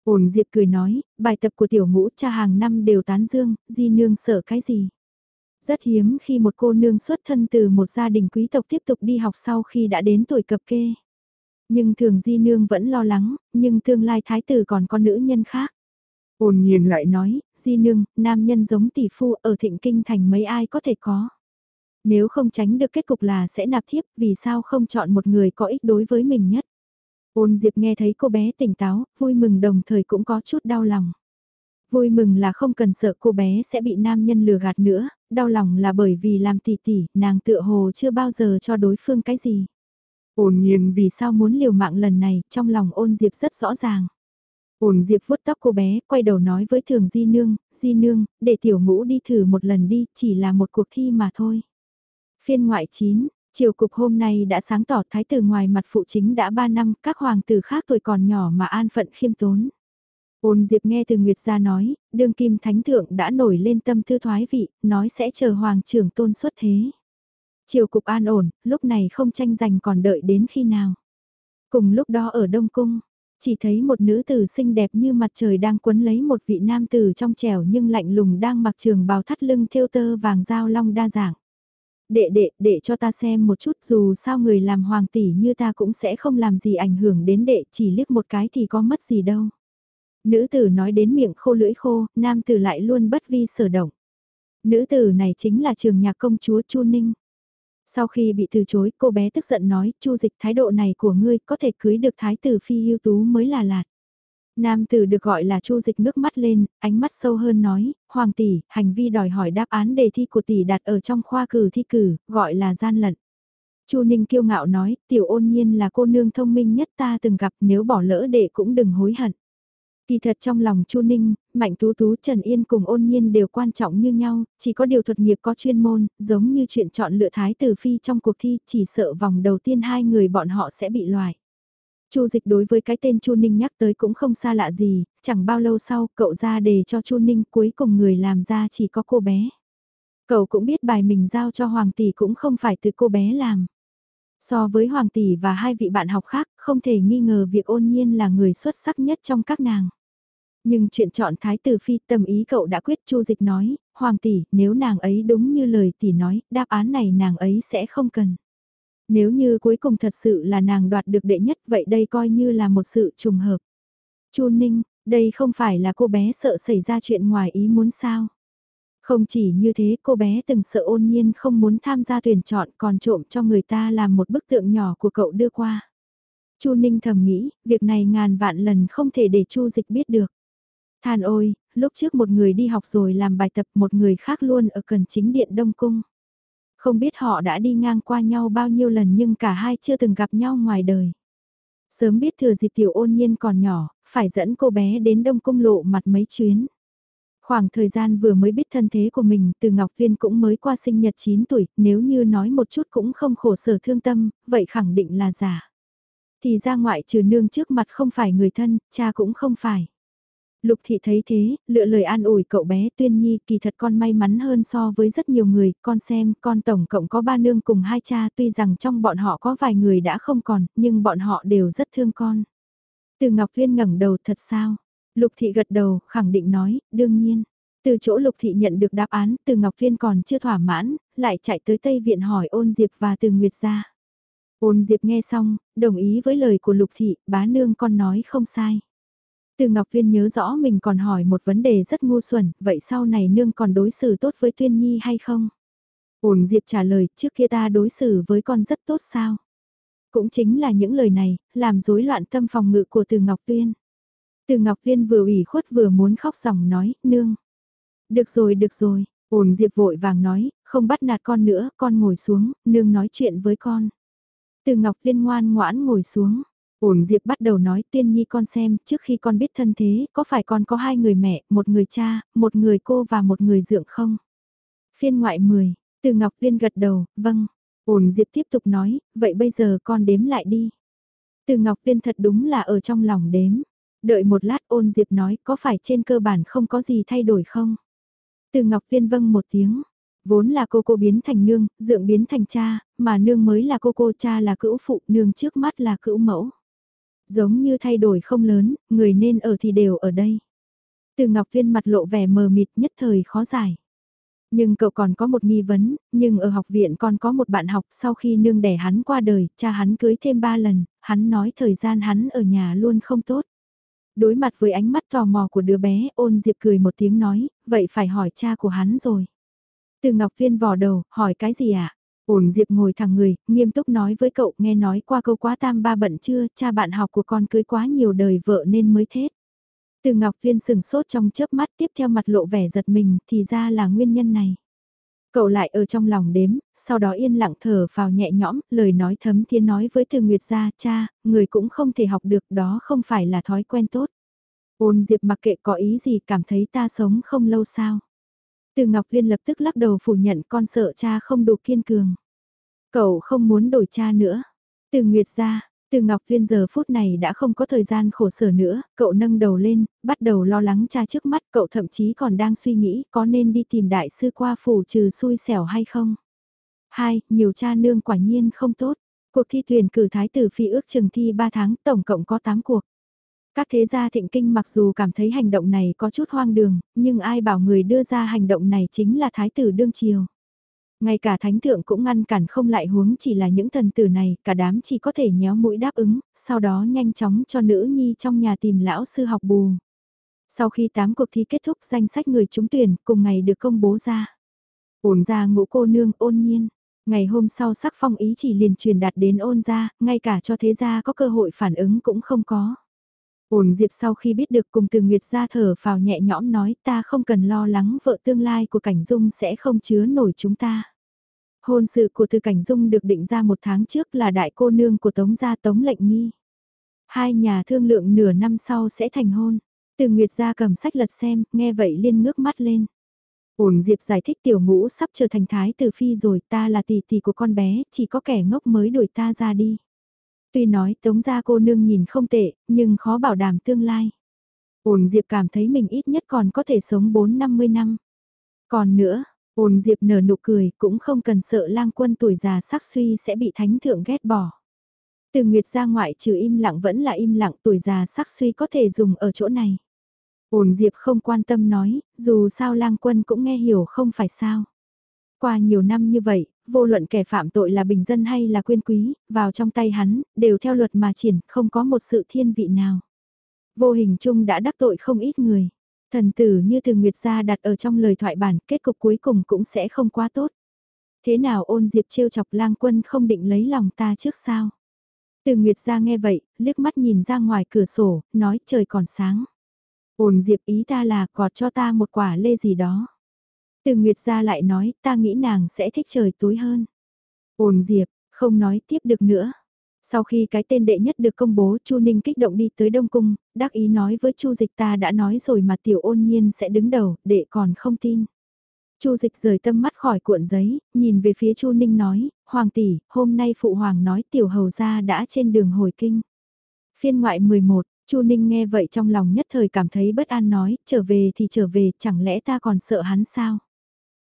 Ổn Diệp cười nói, bài tập của tiểu ngũ cha hàng năm đều tán dương, Di Nương sợ cái gì. Rất hiếm khi một cô nương xuất thân từ một gia đình quý tộc tiếp tục đi học sau khi đã đến tuổi cập kê. Nhưng thường Di Nương vẫn lo lắng, nhưng tương lai thái tử còn có nữ nhân khác. Ôn nhiên lại nói, Di Nương, nam nhân giống tỷ phu ở thịnh kinh thành mấy ai có thể có. Nếu không tránh được kết cục là sẽ nạp thiếp, vì sao không chọn một người có ích đối với mình nhất. Ôn Diệp nghe thấy cô bé tỉnh táo, vui mừng đồng thời cũng có chút đau lòng. Vui mừng là không cần sợ cô bé sẽ bị nam nhân lừa gạt nữa, đau lòng là bởi vì làm tỷ tỷ, nàng tựa hồ chưa bao giờ cho đối phương cái gì. Ôn nhiên vì sao muốn liều mạng lần này, trong lòng ôn Diệp rất rõ ràng. ôn Diệp vuốt tóc cô bé, quay đầu nói với thường Di Nương, Di Nương, để tiểu ngũ đi thử một lần đi, chỉ là một cuộc thi mà thôi. Phiên ngoại 9, triều cục hôm nay đã sáng tỏ thái tử ngoài mặt phụ chính đã 3 năm, các hoàng tử khác tuổi còn nhỏ mà an phận khiêm tốn. Ôn Diệp nghe từ Nguyệt gia nói, đương kim thánh thượng đã nổi lên tâm thư thoái vị, nói sẽ chờ hoàng trưởng tôn xuất thế. Triều cục an ổn, lúc này không tranh giành còn đợi đến khi nào. Cùng lúc đó ở Đông Cung, chỉ thấy một nữ tử xinh đẹp như mặt trời đang quấn lấy một vị nam tử trong trẻo nhưng lạnh lùng đang mặc trường bào thắt lưng thêu tơ vàng dao long đa dạng. Đệ đệ, đệ cho ta xem một chút dù sao người làm hoàng tỷ như ta cũng sẽ không làm gì ảnh hưởng đến đệ chỉ liếc một cái thì có mất gì đâu. Nữ tử nói đến miệng khô lưỡi khô, nam tử lại luôn bất vi sở động. Nữ tử này chính là trường nhạc công chúa Chu Ninh. Sau khi bị từ chối, cô bé tức giận nói, Chu Dịch thái độ này của ngươi có thể cưới được thái tử phi ưu tú mới là lạt. Nam tử được gọi là Chu Dịch ngước mắt lên, ánh mắt sâu hơn nói, Hoàng tỷ, hành vi đòi hỏi đáp án đề thi của tỷ đặt ở trong khoa cử thi cử, gọi là gian lận. Chu Ninh kiêu ngạo nói, tiểu ôn nhiên là cô nương thông minh nhất ta từng gặp nếu bỏ lỡ đệ cũng đừng hối hận. Kỳ thật trong lòng Chu Ninh, Mạnh Tú Tú Trần Yên cùng ôn nhiên đều quan trọng như nhau, chỉ có điều thuật nghiệp có chuyên môn, giống như chuyện chọn lựa thái tử phi trong cuộc thi, chỉ sợ vòng đầu tiên hai người bọn họ sẽ bị loại. Chu Dịch đối với cái tên Chu Ninh nhắc tới cũng không xa lạ gì, chẳng bao lâu sau cậu ra đề cho Chu Ninh cuối cùng người làm ra chỉ có cô bé. Cậu cũng biết bài mình giao cho Hoàng Tỷ cũng không phải từ cô bé làm. So với Hoàng Tỷ và hai vị bạn học khác, không thể nghi ngờ việc ôn nhiên là người xuất sắc nhất trong các nàng. Nhưng chuyện chọn Thái Tử Phi tâm ý cậu đã quyết Chu Dịch nói, Hoàng Tỷ, nếu nàng ấy đúng như lời Tỷ nói, đáp án này nàng ấy sẽ không cần. Nếu như cuối cùng thật sự là nàng đoạt được đệ nhất vậy đây coi như là một sự trùng hợp. Chu Ninh, đây không phải là cô bé sợ xảy ra chuyện ngoài ý muốn sao. Không chỉ như thế cô bé từng sợ ôn nhiên không muốn tham gia tuyển chọn còn trộm cho người ta làm một bức tượng nhỏ của cậu đưa qua. Chu Ninh thầm nghĩ, việc này ngàn vạn lần không thể để Chu Dịch biết được. Than ôi, lúc trước một người đi học rồi làm bài tập một người khác luôn ở cần chính điện Đông Cung. Không biết họ đã đi ngang qua nhau bao nhiêu lần nhưng cả hai chưa từng gặp nhau ngoài đời. Sớm biết thừa dịp tiểu ôn nhiên còn nhỏ, phải dẫn cô bé đến Đông Cung lộ mặt mấy chuyến. Khoảng thời gian vừa mới biết thân thế của mình từ Ngọc Viên cũng mới qua sinh nhật 9 tuổi, nếu như nói một chút cũng không khổ sở thương tâm, vậy khẳng định là giả. Thì ra ngoại trừ nương trước mặt không phải người thân, cha cũng không phải. Lục thị thấy thế, lựa lời an ủi cậu bé tuyên nhi kỳ thật con may mắn hơn so với rất nhiều người, con xem, con tổng cộng có ba nương cùng hai cha tuy rằng trong bọn họ có vài người đã không còn, nhưng bọn họ đều rất thương con. Từ Ngọc Viên ngẩng đầu thật sao? Lục thị gật đầu, khẳng định nói, đương nhiên. Từ chỗ Lục thị nhận được đáp án, từ Ngọc Viên còn chưa thỏa mãn, lại chạy tới Tây Viện hỏi ôn Diệp và từ Nguyệt ra. Ôn Diệp nghe xong, đồng ý với lời của Lục thị, bá nương con nói không sai. Từ Ngọc Viên nhớ rõ mình còn hỏi một vấn đề rất ngu xuẩn, vậy sau này nương còn đối xử tốt với Tuyên Nhi hay không? Ôn Diệp trả lời, trước kia ta đối xử với con rất tốt sao? Cũng chính là những lời này, làm rối loạn tâm phòng ngự của Từ Ngọc Viên. Từ Ngọc Viên vừa ủy khuất vừa muốn khóc ròng nói, nương. Được rồi, được rồi, ổn Diệp vội vàng nói, không bắt nạt con nữa, con ngồi xuống, nương nói chuyện với con. Từ Ngọc Tuyên ngoan ngoãn ngồi xuống. Uổng Diệp bắt đầu nói tiên nhi con xem, trước khi con biết thân thế, có phải con có hai người mẹ, một người cha, một người cô và một người dượng không? Phiên ngoại 10, từ Ngọc Tuyên gật đầu, vâng. Uổng Diệp tiếp tục nói, vậy bây giờ con đếm lại đi. Từ Ngọc Tuyên thật đúng là ở trong lòng đếm. Đợi một lát ôn Diệp nói có phải trên cơ bản không có gì thay đổi không? Từ Ngọc Tuyên vâng một tiếng. Vốn là cô cô biến thành nương, dượng biến thành cha, mà nương mới là cô cô cha là cữu phụ, nương trước mắt là cữu mẫu. Giống như thay đổi không lớn, người nên ở thì đều ở đây. Từ Ngọc Viên mặt lộ vẻ mờ mịt nhất thời khó giải. Nhưng cậu còn có một nghi vấn, nhưng ở học viện còn có một bạn học sau khi nương đẻ hắn qua đời, cha hắn cưới thêm ba lần, hắn nói thời gian hắn ở nhà luôn không tốt. Đối mặt với ánh mắt tò mò của đứa bé, ôn Diệp cười một tiếng nói, vậy phải hỏi cha của hắn rồi. Từ Ngọc Viên vò đầu, hỏi cái gì ạ? À? Ổn Diệp ngồi thẳng người, nghiêm túc nói với cậu, nghe nói qua câu quá tam ba bận chưa, cha bạn học của con cưới quá nhiều đời vợ nên mới thế. Từ Ngọc Viên sừng sốt trong chớp mắt tiếp theo mặt lộ vẻ giật mình, thì ra là nguyên nhân này. Cậu lại ở trong lòng đếm, sau đó yên lặng thở vào nhẹ nhõm, lời nói thấm thiên nói với Từ Nguyệt gia, cha, người cũng không thể học được đó không phải là thói quen tốt. Ôn Diệp mặc kệ có ý gì cảm thấy ta sống không lâu sao. Từ Ngọc Liên lập tức lắc đầu phủ nhận con sợ cha không đủ kiên cường. Cậu không muốn đổi cha nữa. Từ Nguyệt ra, từ Ngọc Liên giờ phút này đã không có thời gian khổ sở nữa, cậu nâng đầu lên, bắt đầu lo lắng cha trước mắt, cậu thậm chí còn đang suy nghĩ có nên đi tìm đại sư qua phủ trừ xui xẻo hay không. Hai, nhiều cha nương quả nhiên không tốt. Cuộc thi tuyển cử thái tử phi ước chừng thi 3 tháng, tổng cộng có 8 cuộc. Các thế gia thịnh kinh mặc dù cảm thấy hành động này có chút hoang đường, nhưng ai bảo người đưa ra hành động này chính là thái tử đương triều. Ngay cả thánh thượng cũng ngăn cản không lại huống chỉ là những thần tử này, cả đám chỉ có thể nhéo mũi đáp ứng, sau đó nhanh chóng cho nữ nhi trong nhà tìm lão sư học bù. Sau khi 8 cuộc thi kết thúc danh sách người trúng tuyển cùng ngày được công bố ra. Ổn ra ngũ cô nương ôn nhiên. Ngày hôm sau sắc phong ý chỉ liền truyền đạt đến ôn ra, ngay cả cho thế gia có cơ hội phản ứng cũng không có. Ổn Diệp sau khi biết được cùng từ Nguyệt ra thở vào nhẹ nhõm nói ta không cần lo lắng vợ tương lai của Cảnh Dung sẽ không chứa nổi chúng ta. Hôn sự của Từ Cảnh Dung được định ra một tháng trước là đại cô nương của Tống gia Tống lệnh nghi. Hai nhà thương lượng nửa năm sau sẽ thành hôn. Từ Nguyệt gia cầm sách lật xem, nghe vậy liên ngước mắt lên. Ổn Diệp giải thích tiểu ngũ sắp trở thành thái tử phi rồi ta là tỷ tỷ của con bé, chỉ có kẻ ngốc mới đuổi ta ra đi. Tuy nói tống gia cô nương nhìn không tệ, nhưng khó bảo đảm tương lai. Ổn Diệp cảm thấy mình ít nhất còn có thể sống 4-50 năm. Còn nữa, ổn Diệp nở nụ cười cũng không cần sợ lang quân tuổi già sắc suy sẽ bị thánh thượng ghét bỏ. Từ Nguyệt ra ngoại trừ im lặng vẫn là im lặng tuổi già sắc suy có thể dùng ở chỗ này. Ổn Diệp không quan tâm nói, dù sao lang quân cũng nghe hiểu không phải sao. Qua nhiều năm như vậy, vô luận kẻ phạm tội là bình dân hay là quyên quý, vào trong tay hắn, đều theo luật mà triển, không có một sự thiên vị nào. Vô hình chung đã đắc tội không ít người. Thần tử như từ Nguyệt gia đặt ở trong lời thoại bản, kết cục cuối cùng cũng sẽ không quá tốt. Thế nào ôn diệp trêu chọc lang quân không định lấy lòng ta trước sao? Từ Nguyệt gia nghe vậy, liếc mắt nhìn ra ngoài cửa sổ, nói trời còn sáng. Ôn diệp ý ta là gọt cho ta một quả lê gì đó. Từ Nguyệt gia lại nói, ta nghĩ nàng sẽ thích trời tối hơn. Ôn Diệp, không nói tiếp được nữa. Sau khi cái tên đệ nhất được công bố, Chu Ninh kích động đi tới Đông Cung, đắc ý nói với Chu Dịch ta đã nói rồi mà tiểu ôn nhiên sẽ đứng đầu, đệ còn không tin. Chu Dịch rời tâm mắt khỏi cuộn giấy, nhìn về phía Chu Ninh nói, Hoàng tỷ, hôm nay Phụ Hoàng nói tiểu hầu gia đã trên đường hồi kinh. Phiên ngoại 11, Chu Ninh nghe vậy trong lòng nhất thời cảm thấy bất an nói, trở về thì trở về, chẳng lẽ ta còn sợ hắn sao?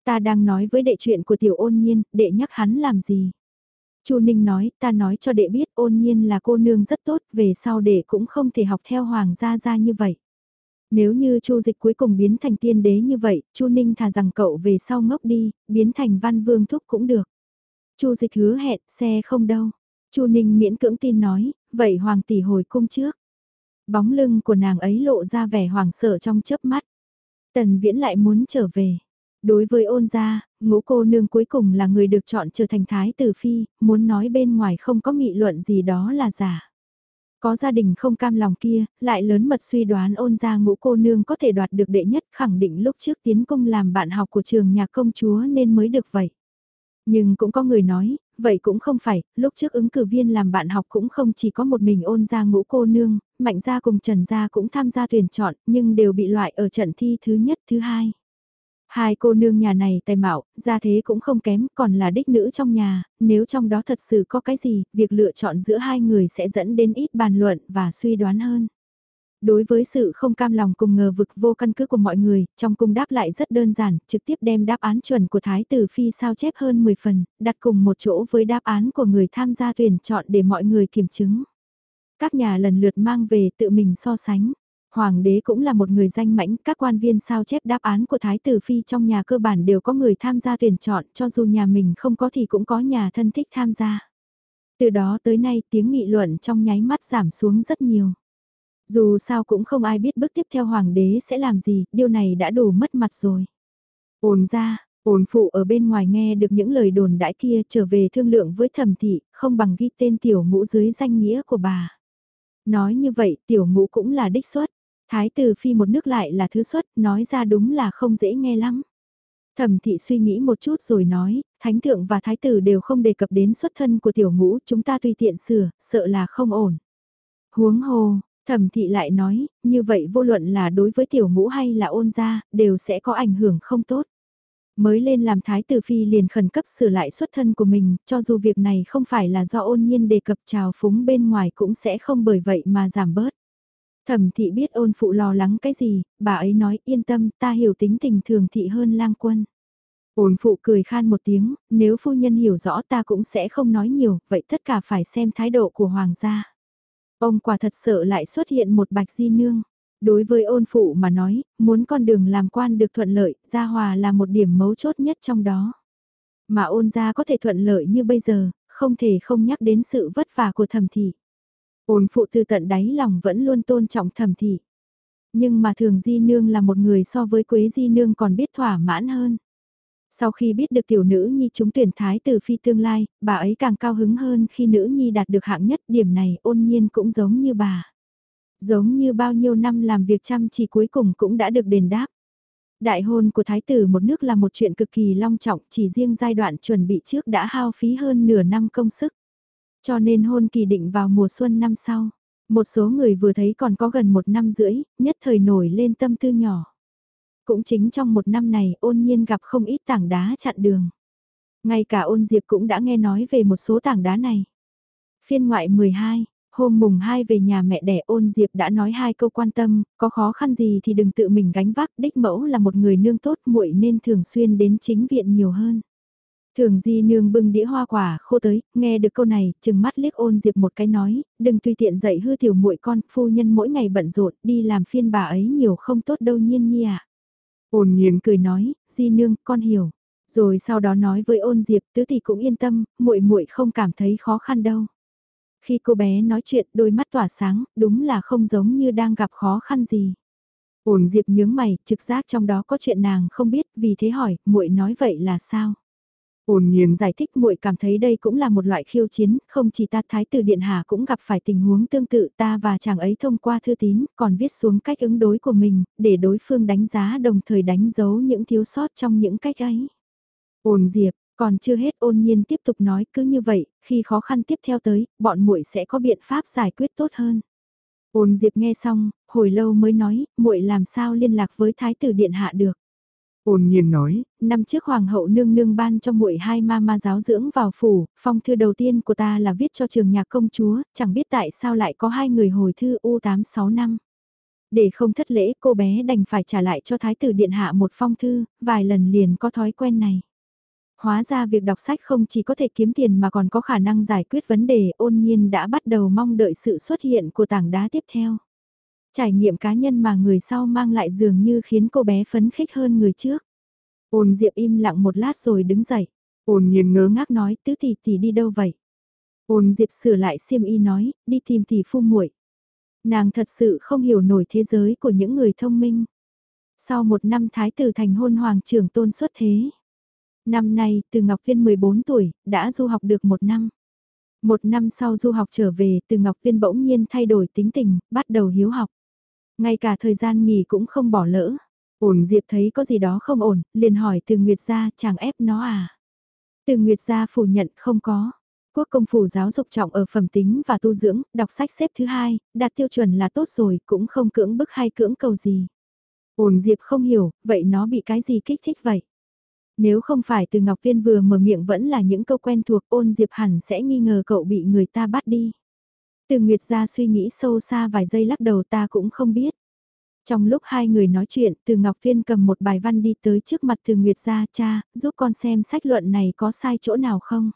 Ta đang nói với đệ chuyện của tiểu ôn nhiên, đệ nhắc hắn làm gì? Chu Ninh nói, ta nói cho đệ biết ôn nhiên là cô nương rất tốt, về sau đệ cũng không thể học theo hoàng gia gia như vậy. Nếu như Chu Dịch cuối cùng biến thành tiên đế như vậy, Chu Ninh thà rằng cậu về sau ngốc đi, biến thành văn vương thúc cũng được. Chu Dịch hứa hẹn, xe không đâu. Chu Ninh miễn cưỡng tin nói, vậy hoàng tỷ hồi cung trước. Bóng lưng của nàng ấy lộ ra vẻ hoàng sợ trong chớp mắt. Tần Viễn lại muốn trở về. Đối với ôn gia, ngũ cô nương cuối cùng là người được chọn trở thành thái tử phi, muốn nói bên ngoài không có nghị luận gì đó là giả. Có gia đình không cam lòng kia, lại lớn mật suy đoán ôn gia ngũ cô nương có thể đoạt được đệ nhất khẳng định lúc trước tiến công làm bạn học của trường nhạc công chúa nên mới được vậy. Nhưng cũng có người nói, vậy cũng không phải, lúc trước ứng cử viên làm bạn học cũng không chỉ có một mình ôn gia ngũ cô nương, mạnh gia cùng trần gia cũng tham gia tuyển chọn nhưng đều bị loại ở trận thi thứ nhất thứ hai. Hai cô nương nhà này tài mạo, gia thế cũng không kém, còn là đích nữ trong nhà, nếu trong đó thật sự có cái gì, việc lựa chọn giữa hai người sẽ dẫn đến ít bàn luận và suy đoán hơn. Đối với sự không cam lòng cùng ngờ vực vô căn cứ của mọi người, trong cung đáp lại rất đơn giản, trực tiếp đem đáp án chuẩn của Thái tử Phi sao chép hơn 10 phần, đặt cùng một chỗ với đáp án của người tham gia tuyển chọn để mọi người kiểm chứng. Các nhà lần lượt mang về tự mình so sánh. Hoàng đế cũng là một người danh mãnh, các quan viên sao chép đáp án của Thái tử Phi trong nhà cơ bản đều có người tham gia tuyển chọn, cho dù nhà mình không có thì cũng có nhà thân thích tham gia. Từ đó tới nay tiếng nghị luận trong nháy mắt giảm xuống rất nhiều. Dù sao cũng không ai biết bước tiếp theo hoàng đế sẽ làm gì, điều này đã đủ mất mặt rồi. Ồn ra, ồn phụ ở bên ngoài nghe được những lời đồn đãi kia trở về thương lượng với thẩm thị, không bằng ghi tên tiểu ngũ dưới danh nghĩa của bà. Nói như vậy tiểu ngũ cũng là đích xuất, thái tử phi một nước lại là thứ xuất, nói ra đúng là không dễ nghe lắm. Thẩm thị suy nghĩ một chút rồi nói, thánh thượng và thái tử đều không đề cập đến xuất thân của tiểu ngũ, chúng ta tùy tiện sửa, sợ là không ổn. Huống hồ, Thẩm thị lại nói, như vậy vô luận là đối với tiểu ngũ hay là ôn gia, đều sẽ có ảnh hưởng không tốt. Mới lên làm thái tử phi liền khẩn cấp sửa lại xuất thân của mình, cho dù việc này không phải là do ôn nhiên đề cập trào phúng bên ngoài cũng sẽ không bởi vậy mà giảm bớt. Thẩm thị biết ôn phụ lo lắng cái gì, bà ấy nói yên tâm ta hiểu tính tình thường thị hơn lang quân. Ôn phụ cười khan một tiếng, nếu phu nhân hiểu rõ ta cũng sẽ không nói nhiều, vậy tất cả phải xem thái độ của hoàng gia. Ông quả thật sợ lại xuất hiện một bạch di nương. Đối với ôn phụ mà nói, muốn con đường làm quan được thuận lợi, gia hòa là một điểm mấu chốt nhất trong đó. Mà ôn gia có thể thuận lợi như bây giờ, không thể không nhắc đến sự vất vả của thẩm thị. Ôn phụ từ tận đáy lòng vẫn luôn tôn trọng thẩm thị. Nhưng mà thường di nương là một người so với quế di nương còn biết thỏa mãn hơn. Sau khi biết được tiểu nữ nhi trúng tuyển thái tử phi tương lai, bà ấy càng cao hứng hơn khi nữ nhi đạt được hạng nhất điểm này ôn nhiên cũng giống như bà. Giống như bao nhiêu năm làm việc chăm chỉ cuối cùng cũng đã được đền đáp. Đại hôn của thái tử một nước là một chuyện cực kỳ long trọng, chỉ riêng giai đoạn chuẩn bị trước đã hao phí hơn nửa năm công sức. Cho nên hôn kỳ định vào mùa xuân năm sau. Một số người vừa thấy còn có gần một năm rưỡi, nhất thời nổi lên tâm tư nhỏ. Cũng chính trong một năm này ôn nhiên gặp không ít tảng đá chặn đường. Ngay cả ôn diệp cũng đã nghe nói về một số tảng đá này. Phiên ngoại 12, hôm mùng 2 về nhà mẹ đẻ ôn diệp đã nói hai câu quan tâm, có khó khăn gì thì đừng tự mình gánh vác, đích mẫu là một người nương tốt muội nên thường xuyên đến chính viện nhiều hơn. Thường di nương bưng đĩa hoa quả khô tới, nghe được câu này, chừng mắt liếc ôn diệp một cái nói, đừng tùy tiện dạy hư tiểu muội con, phu nhân mỗi ngày bận rộn đi làm phiên bà ấy nhiều không tốt đâu nhiên nhi à. Ôn nhiên cười nói, di nương, con hiểu. Rồi sau đó nói với ôn diệp, tứ thì cũng yên tâm, muội muội không cảm thấy khó khăn đâu. Khi cô bé nói chuyện, đôi mắt tỏa sáng, đúng là không giống như đang gặp khó khăn gì. Ôn diệp nhướng mày, trực giác trong đó có chuyện nàng không biết, vì thế hỏi, muội nói vậy là sao? Ôn nhiên giải thích muội cảm thấy đây cũng là một loại khiêu chiến, không chỉ ta thái tử điện hạ cũng gặp phải tình huống tương tự ta và chàng ấy thông qua thư tín, còn viết xuống cách ứng đối của mình, để đối phương đánh giá đồng thời đánh dấu những thiếu sót trong những cách ấy. Ôn diệp, còn chưa hết ôn nhiên tiếp tục nói cứ như vậy, khi khó khăn tiếp theo tới, bọn muội sẽ có biện pháp giải quyết tốt hơn. Ôn diệp nghe xong, hồi lâu mới nói, muội làm sao liên lạc với thái tử điện hạ được. Ôn nhiên nói, năm trước hoàng hậu nương nương ban cho muội hai ma ma giáo dưỡng vào phủ, phong thư đầu tiên của ta là viết cho trường nhạc công chúa, chẳng biết tại sao lại có hai người hồi thư U86 năm. Để không thất lễ cô bé đành phải trả lại cho thái tử điện hạ một phong thư, vài lần liền có thói quen này. Hóa ra việc đọc sách không chỉ có thể kiếm tiền mà còn có khả năng giải quyết vấn đề ôn nhiên đã bắt đầu mong đợi sự xuất hiện của tảng đá tiếp theo. Trải nghiệm cá nhân mà người sau mang lại dường như khiến cô bé phấn khích hơn người trước. Ôn Diệp im lặng một lát rồi đứng dậy. Ôn nhiên ngớ ngác nói tứ tỷ tỷ đi đâu vậy? Ôn Diệp sửa lại xiêm y nói, đi tìm tỷ phu muội. Nàng thật sự không hiểu nổi thế giới của những người thông minh. Sau một năm thái tử thành hôn hoàng trưởng tôn xuất thế. Năm nay, từ Ngọc Viên 14 tuổi, đã du học được một năm. Một năm sau du học trở về, từ Ngọc Viên bỗng nhiên thay đổi tính tình, bắt đầu hiếu học. Ngay cả thời gian nghỉ cũng không bỏ lỡ. Ổn Diệp thấy có gì đó không ổn, liền hỏi từ Nguyệt gia chàng ép nó à. Từ Nguyệt gia phủ nhận không có. Quốc công phủ giáo dục trọng ở phẩm tính và tu dưỡng, đọc sách xếp thứ hai, đạt tiêu chuẩn là tốt rồi, cũng không cưỡng bức hay cưỡng cầu gì. Ổn Diệp không hiểu, vậy nó bị cái gì kích thích vậy? Nếu không phải từ Ngọc Viên vừa mở miệng vẫn là những câu quen thuộc ôn Diệp hẳn sẽ nghi ngờ cậu bị người ta bắt đi. Từ Nguyệt ra suy nghĩ sâu xa vài giây lắc đầu ta cũng không biết. Trong lúc hai người nói chuyện, từ Ngọc Thiên cầm một bài văn đi tới trước mặt từ Nguyệt ra cha, giúp con xem sách luận này có sai chỗ nào không.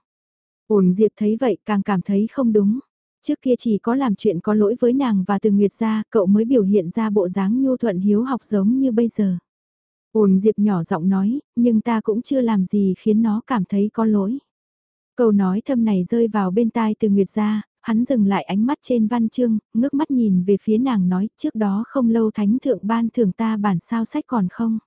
Ổn Diệp thấy vậy càng cảm thấy không đúng. Trước kia chỉ có làm chuyện có lỗi với nàng và từ Nguyệt ra, cậu mới biểu hiện ra bộ dáng nhu thuận hiếu học giống như bây giờ. Ổn Diệp nhỏ giọng nói, nhưng ta cũng chưa làm gì khiến nó cảm thấy có lỗi. Câu nói thâm này rơi vào bên tai từ Nguyệt gia, hắn dừng lại ánh mắt trên văn chương, ngước mắt nhìn về phía nàng nói, trước đó không lâu thánh thượng ban thưởng ta bản sao sách còn không?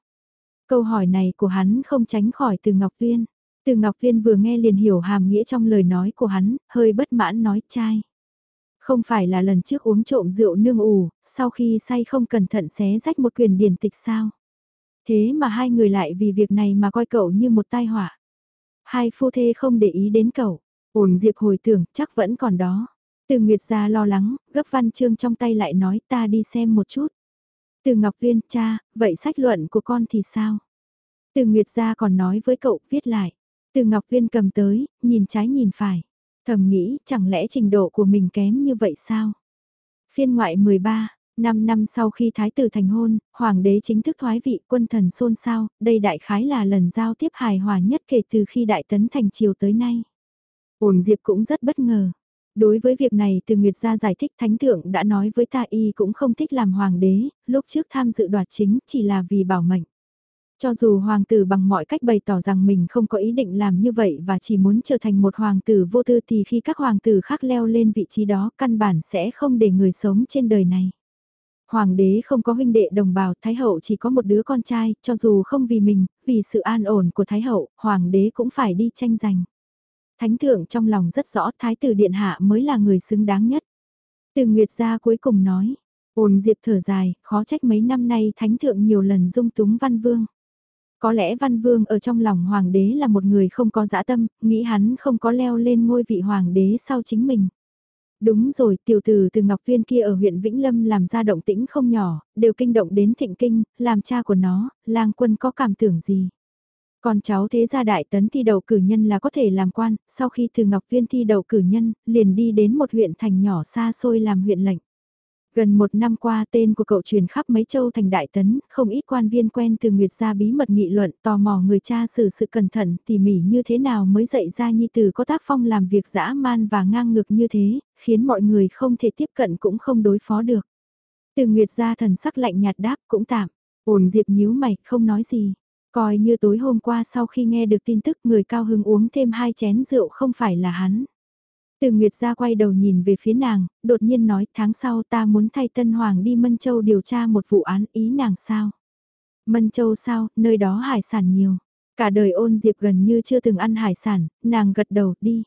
Câu hỏi này của hắn không tránh khỏi từ Ngọc Liên. Từ Ngọc Liên vừa nghe liền hiểu hàm nghĩa trong lời nói của hắn, hơi bất mãn nói trai. Không phải là lần trước uống trộm rượu nương ủ, sau khi say không cẩn thận xé rách một quyền điển tịch sao? Thế mà hai người lại vì việc này mà coi cậu như một tai họa. Hai phu thê không để ý đến cậu. Ổn Diệp hồi tưởng chắc vẫn còn đó. Từ Nguyệt ra lo lắng, gấp văn chương trong tay lại nói ta đi xem một chút. Từ Ngọc Liên, cha, vậy sách luận của con thì sao? Từ Nguyệt ra còn nói với cậu, viết lại. Từ Ngọc Liên cầm tới, nhìn trái nhìn phải. Thầm nghĩ, chẳng lẽ trình độ của mình kém như vậy sao? Phiên ngoại 13, năm năm sau khi Thái tử thành hôn, Hoàng đế chính thức thoái vị quân thần xôn xao, đây đại khái là lần giao tiếp hài hòa nhất kể từ khi Đại Tấn thành triều tới nay. Ổn Diệp cũng rất bất ngờ. Đối với việc này từ Nguyệt gia giải thích Thánh Thượng đã nói với ta y cũng không thích làm Hoàng đế, lúc trước tham dự đoạt chính chỉ là vì bảo mệnh. Cho dù hoàng tử bằng mọi cách bày tỏ rằng mình không có ý định làm như vậy và chỉ muốn trở thành một hoàng tử vô tư thì khi các hoàng tử khác leo lên vị trí đó căn bản sẽ không để người sống trên đời này. Hoàng đế không có huynh đệ đồng bào, Thái hậu chỉ có một đứa con trai, cho dù không vì mình, vì sự an ổn của Thái hậu, hoàng đế cũng phải đi tranh giành. Thánh thượng trong lòng rất rõ Thái tử Điện Hạ mới là người xứng đáng nhất. Từ Nguyệt gia cuối cùng nói, ồn diệp thở dài, khó trách mấy năm nay Thánh thượng nhiều lần dung túng văn vương. Có lẽ Văn Vương ở trong lòng Hoàng đế là một người không có dã tâm, nghĩ hắn không có leo lên ngôi vị Hoàng đế sau chính mình. Đúng rồi, tiểu tử từ Ngọc Tuyên kia ở huyện Vĩnh Lâm làm ra động tĩnh không nhỏ, đều kinh động đến thịnh kinh, làm cha của nó, lang quân có cảm tưởng gì. Còn cháu thế gia đại tấn thi đầu cử nhân là có thể làm quan, sau khi từ Ngọc Tuyên thi đầu cử nhân, liền đi đến một huyện thành nhỏ xa xôi làm huyện lệnh. Gần một năm qua tên của cậu truyền khắp mấy châu thành đại tấn, không ít quan viên quen từ Nguyệt gia bí mật nghị luận tò mò người cha xử sự cẩn thận tỉ mỉ như thế nào mới dạy ra nhi tử có tác phong làm việc dã man và ngang ngược như thế, khiến mọi người không thể tiếp cận cũng không đối phó được. Từ Nguyệt gia thần sắc lạnh nhạt đáp cũng tạm, ổn diệp nhíu mày không nói gì. Coi như tối hôm qua sau khi nghe được tin tức người cao hưng uống thêm hai chén rượu không phải là hắn. Từ Nguyệt ra quay đầu nhìn về phía nàng, đột nhiên nói tháng sau ta muốn thay Tân Hoàng đi Mân Châu điều tra một vụ án ý nàng sao. Mân Châu sao, nơi đó hải sản nhiều. Cả đời ôn diệp gần như chưa từng ăn hải sản, nàng gật đầu đi.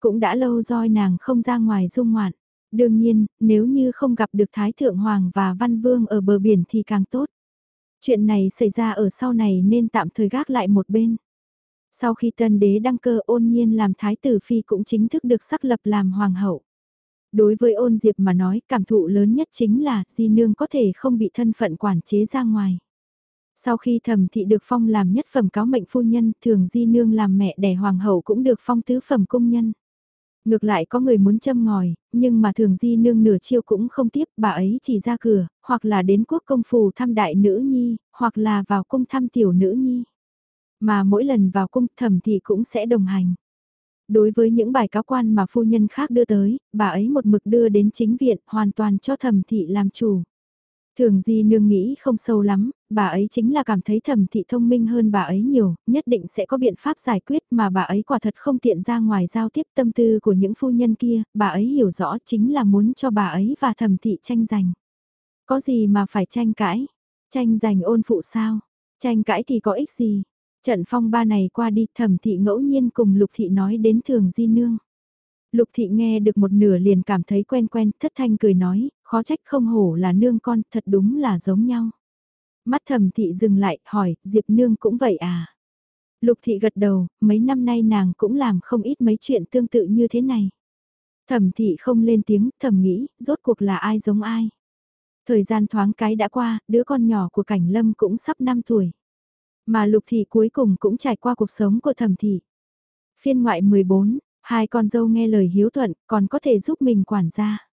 Cũng đã lâu rồi nàng không ra ngoài dung ngoạn. Đương nhiên, nếu như không gặp được Thái Thượng Hoàng và Văn Vương ở bờ biển thì càng tốt. Chuyện này xảy ra ở sau này nên tạm thời gác lại một bên. Sau khi tân đế đăng cơ ôn nhiên làm thái tử phi cũng chính thức được xác lập làm hoàng hậu. Đối với ôn diệp mà nói cảm thụ lớn nhất chính là di nương có thể không bị thân phận quản chế ra ngoài. Sau khi thẩm thị được phong làm nhất phẩm cáo mệnh phu nhân, thường di nương làm mẹ đẻ hoàng hậu cũng được phong tứ phẩm cung nhân. Ngược lại có người muốn châm ngòi, nhưng mà thường di nương nửa chiêu cũng không tiếp, bà ấy chỉ ra cửa, hoặc là đến quốc công phù thăm đại nữ nhi, hoặc là vào cung thăm tiểu nữ nhi. Mà mỗi lần vào cung thẩm thị cũng sẽ đồng hành. Đối với những bài cáo quan mà phu nhân khác đưa tới, bà ấy một mực đưa đến chính viện hoàn toàn cho thẩm thị làm chủ. Thường Di Nương nghĩ không sâu lắm, bà ấy chính là cảm thấy thẩm thị thông minh hơn bà ấy nhiều, nhất định sẽ có biện pháp giải quyết mà bà ấy quả thật không tiện ra ngoài giao tiếp tâm tư của những phu nhân kia, bà ấy hiểu rõ chính là muốn cho bà ấy và thẩm thị tranh giành. Có gì mà phải tranh cãi? Tranh giành ôn phụ sao? Tranh cãi thì có ích gì? Trận phong ba này qua đi thẩm thị ngẫu nhiên cùng lục thị nói đến thường di nương. Lục thị nghe được một nửa liền cảm thấy quen quen, thất thanh cười nói, khó trách không hổ là nương con, thật đúng là giống nhau. Mắt thầm thị dừng lại, hỏi, Diệp nương cũng vậy à? Lục thị gật đầu, mấy năm nay nàng cũng làm không ít mấy chuyện tương tự như thế này. Thẩm thị không lên tiếng, thầm nghĩ, rốt cuộc là ai giống ai. Thời gian thoáng cái đã qua, đứa con nhỏ của cảnh lâm cũng sắp 5 tuổi. Mà lục thị cuối cùng cũng trải qua cuộc sống của thẩm thị. Phiên ngoại 14, hai con dâu nghe lời hiếu thuận, còn có thể giúp mình quản gia.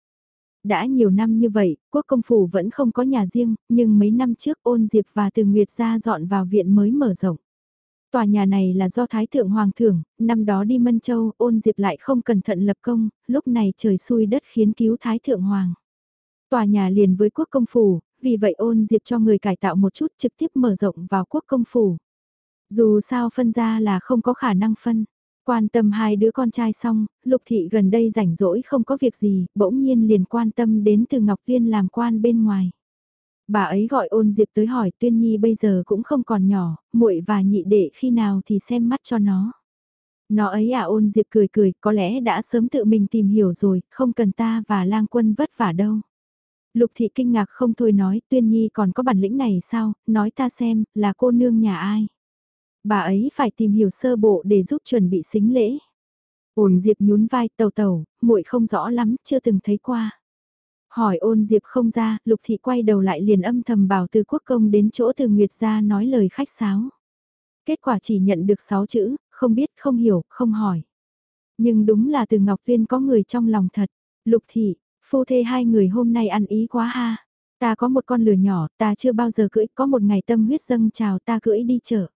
Đã nhiều năm như vậy, quốc công phủ vẫn không có nhà riêng, nhưng mấy năm trước ôn diệp và từ Nguyệt ra dọn vào viện mới mở rộng. Tòa nhà này là do Thái Thượng Hoàng thưởng, năm đó đi Mân Châu, ôn diệp lại không cẩn thận lập công, lúc này trời xui đất khiến cứu Thái Thượng Hoàng. Tòa nhà liền với quốc công phủ, vì vậy ôn diệp cho người cải tạo một chút trực tiếp mở rộng vào quốc công phủ. Dù sao phân ra là không có khả năng phân. Quan tâm hai đứa con trai xong, Lục Thị gần đây rảnh rỗi không có việc gì, bỗng nhiên liền quan tâm đến từ Ngọc tuyên làm quan bên ngoài. Bà ấy gọi ôn diệp tới hỏi Tuyên Nhi bây giờ cũng không còn nhỏ, muội và nhị đệ khi nào thì xem mắt cho nó. Nó ấy à ôn diệp cười cười, có lẽ đã sớm tự mình tìm hiểu rồi, không cần ta và lang quân vất vả đâu. Lục thị kinh ngạc không thôi nói, tuyên nhi còn có bản lĩnh này sao, nói ta xem, là cô nương nhà ai. Bà ấy phải tìm hiểu sơ bộ để giúp chuẩn bị xính lễ. Ôn Diệp nhún vai tàu tàu, muội không rõ lắm, chưa từng thấy qua. Hỏi ôn Diệp không ra, Lục Thị quay đầu lại liền âm thầm bảo từ quốc công đến chỗ từ Nguyệt ra nói lời khách sáo. Kết quả chỉ nhận được 6 chữ, không biết, không hiểu, không hỏi. Nhưng đúng là từ Ngọc Tuyên có người trong lòng thật. Lục Thị, phu thê hai người hôm nay ăn ý quá ha. Ta có một con lừa nhỏ, ta chưa bao giờ cưỡi, có một ngày tâm huyết dâng trào ta cưỡi đi chợ.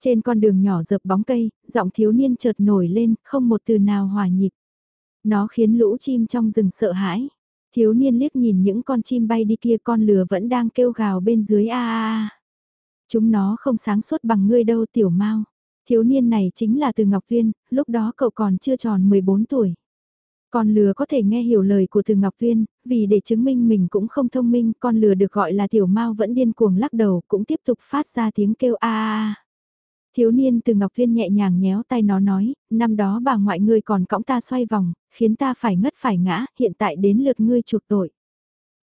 Trên con đường nhỏ dập bóng cây, giọng thiếu niên chợt nổi lên, không một từ nào hòa nhịp. Nó khiến lũ chim trong rừng sợ hãi. Thiếu niên liếc nhìn những con chim bay đi kia con lừa vẫn đang kêu gào bên dưới a a a. Chúng nó không sáng suốt bằng ngươi đâu tiểu mau. Thiếu niên này chính là từ Ngọc Tuyên, lúc đó cậu còn chưa tròn 14 tuổi. Con lừa có thể nghe hiểu lời của Từ Ngọc Tuyên, vì để chứng minh mình cũng không thông minh, con lừa được gọi là tiểu mau vẫn điên cuồng lắc đầu, cũng tiếp tục phát ra tiếng kêu a a. Thiếu niên Từ Ngọc Thuyên nhẹ nhàng nhéo tay nó nói, năm đó bà ngoại ngươi còn cõng ta xoay vòng, khiến ta phải ngất phải ngã, hiện tại đến lượt ngươi chuộc tội.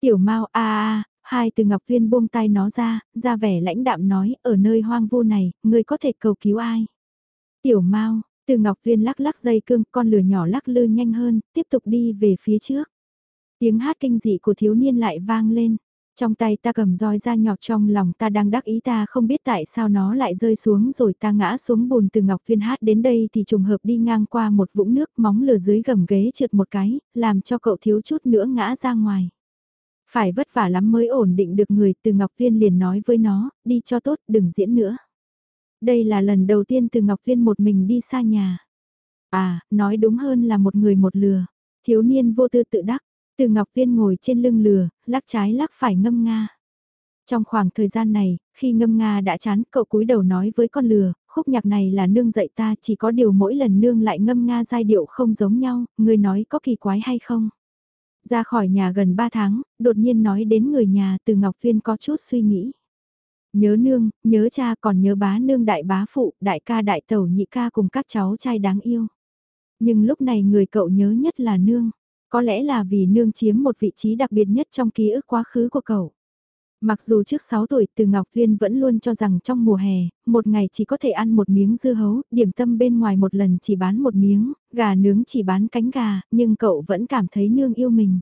Tiểu mau a a, hai Từ Ngọc Thuyên buông tay nó ra, ra vẻ lãnh đạm nói, ở nơi hoang vu này, ngươi có thể cầu cứu ai? Tiểu mau từ Ngọc Thuyên lắc lắc dây cương, con lửa nhỏ lắc lư nhanh hơn, tiếp tục đi về phía trước. Tiếng hát kinh dị của thiếu niên lại vang lên. Trong tay ta cầm roi ra nhọt trong lòng ta đang đắc ý ta không biết tại sao nó lại rơi xuống rồi ta ngã xuống bùn từ Ngọc Viên hát đến đây thì trùng hợp đi ngang qua một vũng nước móng lửa dưới gầm ghế trượt một cái, làm cho cậu thiếu chút nữa ngã ra ngoài. Phải vất vả lắm mới ổn định được người từ Ngọc Viên liền nói với nó, đi cho tốt đừng diễn nữa. Đây là lần đầu tiên từ Ngọc Viên một mình đi xa nhà. À, nói đúng hơn là một người một lừa. Thiếu niên vô tư tự đắc, từ Ngọc Viên ngồi trên lưng lừa, lắc trái lắc phải ngâm nga. Trong khoảng thời gian này, khi ngâm nga đã chán, cậu cúi đầu nói với con lừa, khúc nhạc này là nương dạy ta chỉ có điều mỗi lần nương lại ngâm nga giai điệu không giống nhau, người nói có kỳ quái hay không? Ra khỏi nhà gần 3 tháng, đột nhiên nói đến người nhà từ Ngọc Viên có chút suy nghĩ. Nhớ nương, nhớ cha còn nhớ bá nương đại bá phụ, đại ca đại tẩu nhị ca cùng các cháu trai đáng yêu. Nhưng lúc này người cậu nhớ nhất là nương. Có lẽ là vì nương chiếm một vị trí đặc biệt nhất trong ký ức quá khứ của cậu. Mặc dù trước 6 tuổi từ Ngọc Tuyên vẫn luôn cho rằng trong mùa hè, một ngày chỉ có thể ăn một miếng dưa hấu, điểm tâm bên ngoài một lần chỉ bán một miếng, gà nướng chỉ bán cánh gà, nhưng cậu vẫn cảm thấy nương yêu mình.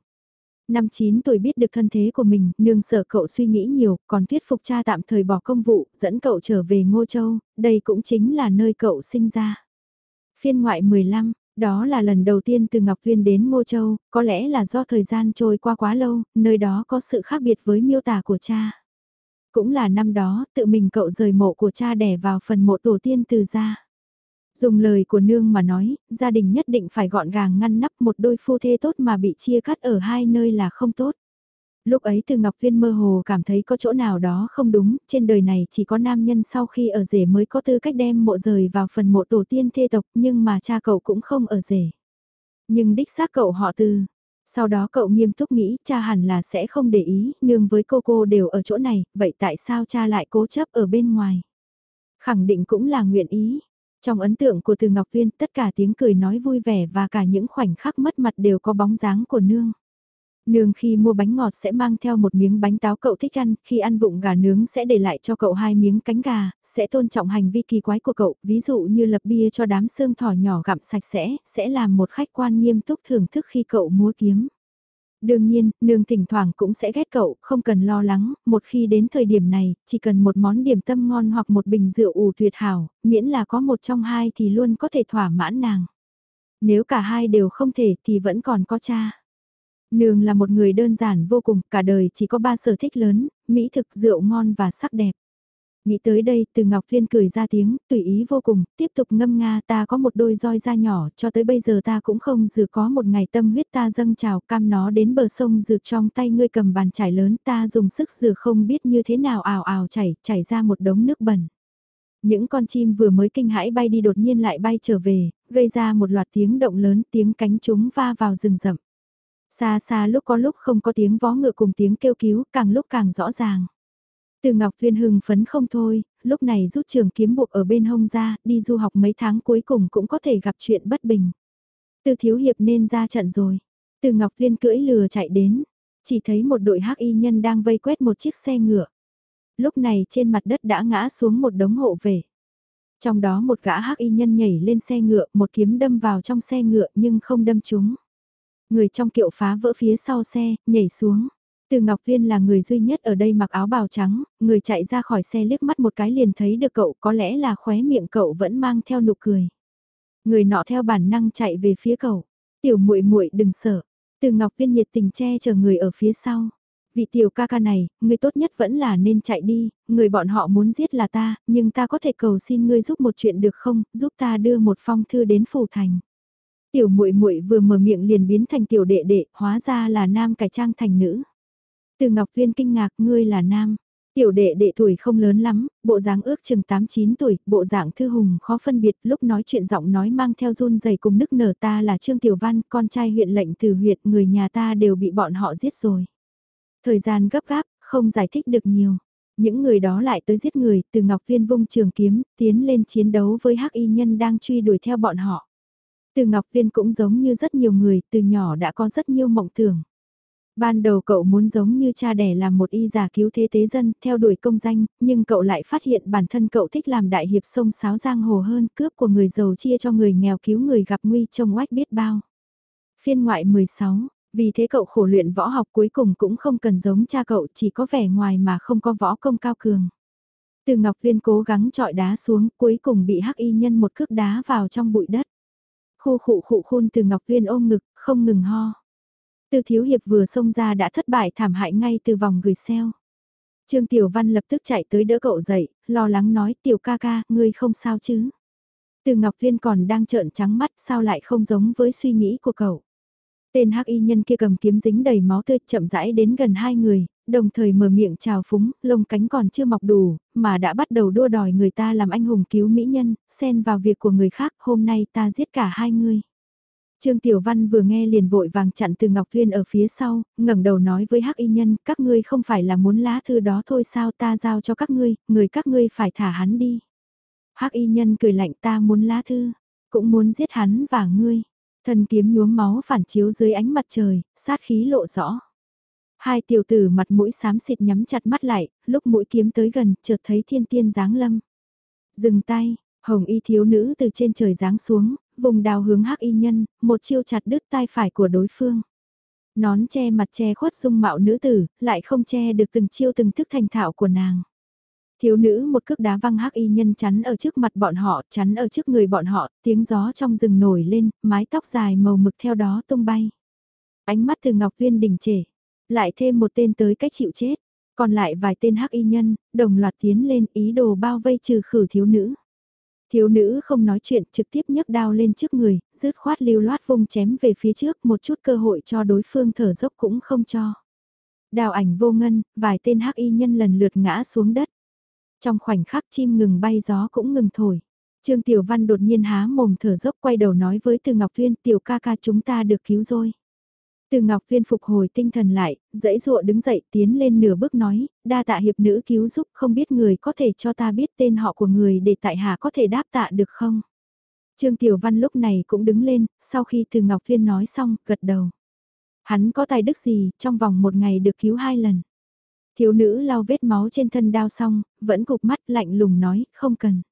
Năm 9 tuổi biết được thân thế của mình, nương sợ cậu suy nghĩ nhiều, còn thuyết phục cha tạm thời bỏ công vụ, dẫn cậu trở về Ngô Châu, đây cũng chính là nơi cậu sinh ra. Phiên ngoại 15, đó là lần đầu tiên từ Ngọc Tuyên đến Ngô Châu, có lẽ là do thời gian trôi qua quá lâu, nơi đó có sự khác biệt với miêu tả của cha. Cũng là năm đó, tự mình cậu rời mộ của cha đẻ vào phần mộ tổ tiên từ gia. Dùng lời của nương mà nói, gia đình nhất định phải gọn gàng ngăn nắp một đôi phu thê tốt mà bị chia cắt ở hai nơi là không tốt. Lúc ấy từ Ngọc Viên mơ hồ cảm thấy có chỗ nào đó không đúng, trên đời này chỉ có nam nhân sau khi ở rể mới có tư cách đem mộ rời vào phần mộ tổ tiên thê tộc nhưng mà cha cậu cũng không ở rể. Nhưng đích xác cậu họ từ. Sau đó cậu nghiêm túc nghĩ cha hẳn là sẽ không để ý, nương với cô cô đều ở chỗ này, vậy tại sao cha lại cố chấp ở bên ngoài? Khẳng định cũng là nguyện ý, trong ấn tượng của Từ Ngọc Tuyên tất cả tiếng cười nói vui vẻ và cả những khoảnh khắc mất mặt đều có bóng dáng của nương. Nương khi mua bánh ngọt sẽ mang theo một miếng bánh táo cậu thích ăn, khi ăn vụng gà nướng sẽ để lại cho cậu hai miếng cánh gà, sẽ tôn trọng hành vi kỳ quái của cậu, ví dụ như lập bia cho đám xương thỏ nhỏ gặm sạch sẽ, sẽ làm một khách quan nghiêm túc thưởng thức khi cậu múa kiếm. Đương nhiên, nương thỉnh thoảng cũng sẽ ghét cậu, không cần lo lắng, một khi đến thời điểm này, chỉ cần một món điểm tâm ngon hoặc một bình rượu ủ tuyệt hảo, miễn là có một trong hai thì luôn có thể thỏa mãn nàng. Nếu cả hai đều không thể thì vẫn còn có cha. Nương là một người đơn giản vô cùng, cả đời chỉ có ba sở thích lớn, mỹ thực, rượu ngon và sắc đẹp. Nghĩ tới đây, từ Ngọc liên cười ra tiếng, tùy ý vô cùng, tiếp tục ngâm nga ta có một đôi roi da nhỏ, cho tới bây giờ ta cũng không dự có một ngày tâm huyết ta dâng trào cam nó đến bờ sông dược trong tay ngươi cầm bàn chải lớn ta dùng sức dừa không biết như thế nào ào ào chảy, chảy ra một đống nước bẩn. Những con chim vừa mới kinh hãi bay đi đột nhiên lại bay trở về, gây ra một loạt tiếng động lớn tiếng cánh chúng va vào rừng rậm. Xa xa lúc có lúc không có tiếng vó ngựa cùng tiếng kêu cứu, càng lúc càng rõ ràng. Từ Ngọc Thuyên hưng phấn không thôi, lúc này rút trường kiếm buộc ở bên hông ra, đi du học mấy tháng cuối cùng cũng có thể gặp chuyện bất bình. Từ thiếu hiệp nên ra trận rồi. Từ Ngọc Thuyên cưỡi lừa chạy đến, chỉ thấy một đội hắc y nhân đang vây quét một chiếc xe ngựa. Lúc này trên mặt đất đã ngã xuống một đống hộ về. Trong đó một gã hắc y nhân nhảy lên xe ngựa, một kiếm đâm vào trong xe ngựa nhưng không đâm trúng. Người trong kiệu phá vỡ phía sau xe, nhảy xuống. Từ Ngọc Viên là người duy nhất ở đây mặc áo bào trắng, người chạy ra khỏi xe liếc mắt một cái liền thấy được cậu có lẽ là khóe miệng cậu vẫn mang theo nụ cười. Người nọ theo bản năng chạy về phía cậu. Tiểu muội muội đừng sợ. Từ Ngọc Viên nhiệt tình che chở người ở phía sau. Vị tiểu ca ca này, người tốt nhất vẫn là nên chạy đi, người bọn họ muốn giết là ta, nhưng ta có thể cầu xin ngươi giúp một chuyện được không, giúp ta đưa một phong thư đến phủ thành. Tiểu muội muội vừa mở miệng liền biến thành tiểu đệ đệ, hóa ra là nam cải trang thành nữ. Từ Ngọc Viên kinh ngạc, ngươi là nam. Tiểu đệ đệ tuổi không lớn lắm, bộ dáng ước chừng 8-9 tuổi, bộ dạng thư hùng khó phân biệt, lúc nói chuyện giọng nói mang theo run dày cùng nức nở ta là Trương Tiểu Văn, con trai huyện lệnh từ huyện, người nhà ta đều bị bọn họ giết rồi. Thời gian gấp gáp, không giải thích được nhiều. Những người đó lại tới giết người, từ Ngọc Viên vung trường kiếm, tiến lên chiến đấu với hắc y nhân đang truy đuổi theo bọn họ. Từ Ngọc Viên cũng giống như rất nhiều người, từ nhỏ đã có rất nhiều mộng tưởng. Ban đầu cậu muốn giống như cha đẻ làm một y giả cứu thế tế dân, theo đuổi công danh, nhưng cậu lại phát hiện bản thân cậu thích làm đại hiệp sông sáo giang hồ hơn, cướp của người giàu chia cho người nghèo cứu người gặp nguy trông oách biết bao. Phiên ngoại 16, vì thế cậu khổ luyện võ học cuối cùng cũng không cần giống cha cậu chỉ có vẻ ngoài mà không có võ công cao cường. Từ Ngọc Viên cố gắng trọi đá xuống cuối cùng bị hắc y nhân một cước đá vào trong bụi đất. Khu khụ khụ khôn từ Ngọc Viên ôm ngực, không ngừng ho. Từ Thiếu Hiệp vừa xông ra đã thất bại thảm hại ngay từ vòng gửi xeo. Trương Tiểu Văn lập tức chạy tới đỡ cậu dậy, lo lắng nói Tiểu ca ca, ngươi không sao chứ. Từ Ngọc Viên còn đang trợn trắng mắt sao lại không giống với suy nghĩ của cậu. Tên hắc y nhân kia cầm kiếm dính đầy máu tươi chậm rãi đến gần hai người, đồng thời mở miệng chào phúng, lông cánh còn chưa mọc đủ, mà đã bắt đầu đua đòi người ta làm anh hùng cứu mỹ nhân, xen vào việc của người khác, hôm nay ta giết cả hai người. Trương Tiểu Văn vừa nghe liền vội vàng chặn từ Ngọc Thuyên ở phía sau, ngẩng đầu nói với hắc y nhân, các ngươi không phải là muốn lá thư đó thôi sao ta giao cho các ngươi, người các ngươi phải thả hắn đi. hắc y nhân cười lạnh ta muốn lá thư, cũng muốn giết hắn và ngươi. Thần kiếm nhuốm máu phản chiếu dưới ánh mặt trời, sát khí lộ rõ. Hai tiểu tử mặt mũi xám xịt nhắm chặt mắt lại, lúc mũi kiếm tới gần, chợt thấy thiên tiên giáng lâm. Dừng tay, hồng y thiếu nữ từ trên trời giáng xuống, vùng đào hướng hắc y nhân, một chiêu chặt đứt tai phải của đối phương. Nón che mặt che khuất dung mạo nữ tử, lại không che được từng chiêu từng thức thành thạo của nàng. Thiếu nữ một cước đá văng hắc y nhân chắn ở trước mặt bọn họ, chắn ở trước người bọn họ, tiếng gió trong rừng nổi lên, mái tóc dài màu mực theo đó tung bay. Ánh mắt từ Ngọc Viên đình trệ, lại thêm một tên tới cách chịu chết, còn lại vài tên hắc y nhân, đồng loạt tiến lên ý đồ bao vây trừ khử thiếu nữ. Thiếu nữ không nói chuyện trực tiếp nhấc đao lên trước người, rứt khoát lưu loát vung chém về phía trước một chút cơ hội cho đối phương thở dốc cũng không cho. Đào ảnh vô ngân, vài tên hắc y nhân lần lượt ngã xuống đất. Trong khoảnh khắc chim ngừng bay gió cũng ngừng thổi. Trương Tiểu Văn đột nhiên há mồm thở dốc quay đầu nói với Từ Ngọc Thuyên tiểu ca ca chúng ta được cứu rồi. Từ Ngọc Viên phục hồi tinh thần lại, dãy dụa đứng dậy tiến lên nửa bước nói, đa tạ hiệp nữ cứu giúp không biết người có thể cho ta biết tên họ của người để tại hạ có thể đáp tạ được không. Trương Tiểu Văn lúc này cũng đứng lên, sau khi Từ Ngọc Viên nói xong, gật đầu. Hắn có tài đức gì, trong vòng một ngày được cứu hai lần. Thiếu nữ lau vết máu trên thân đao xong, vẫn cục mắt lạnh lùng nói, không cần.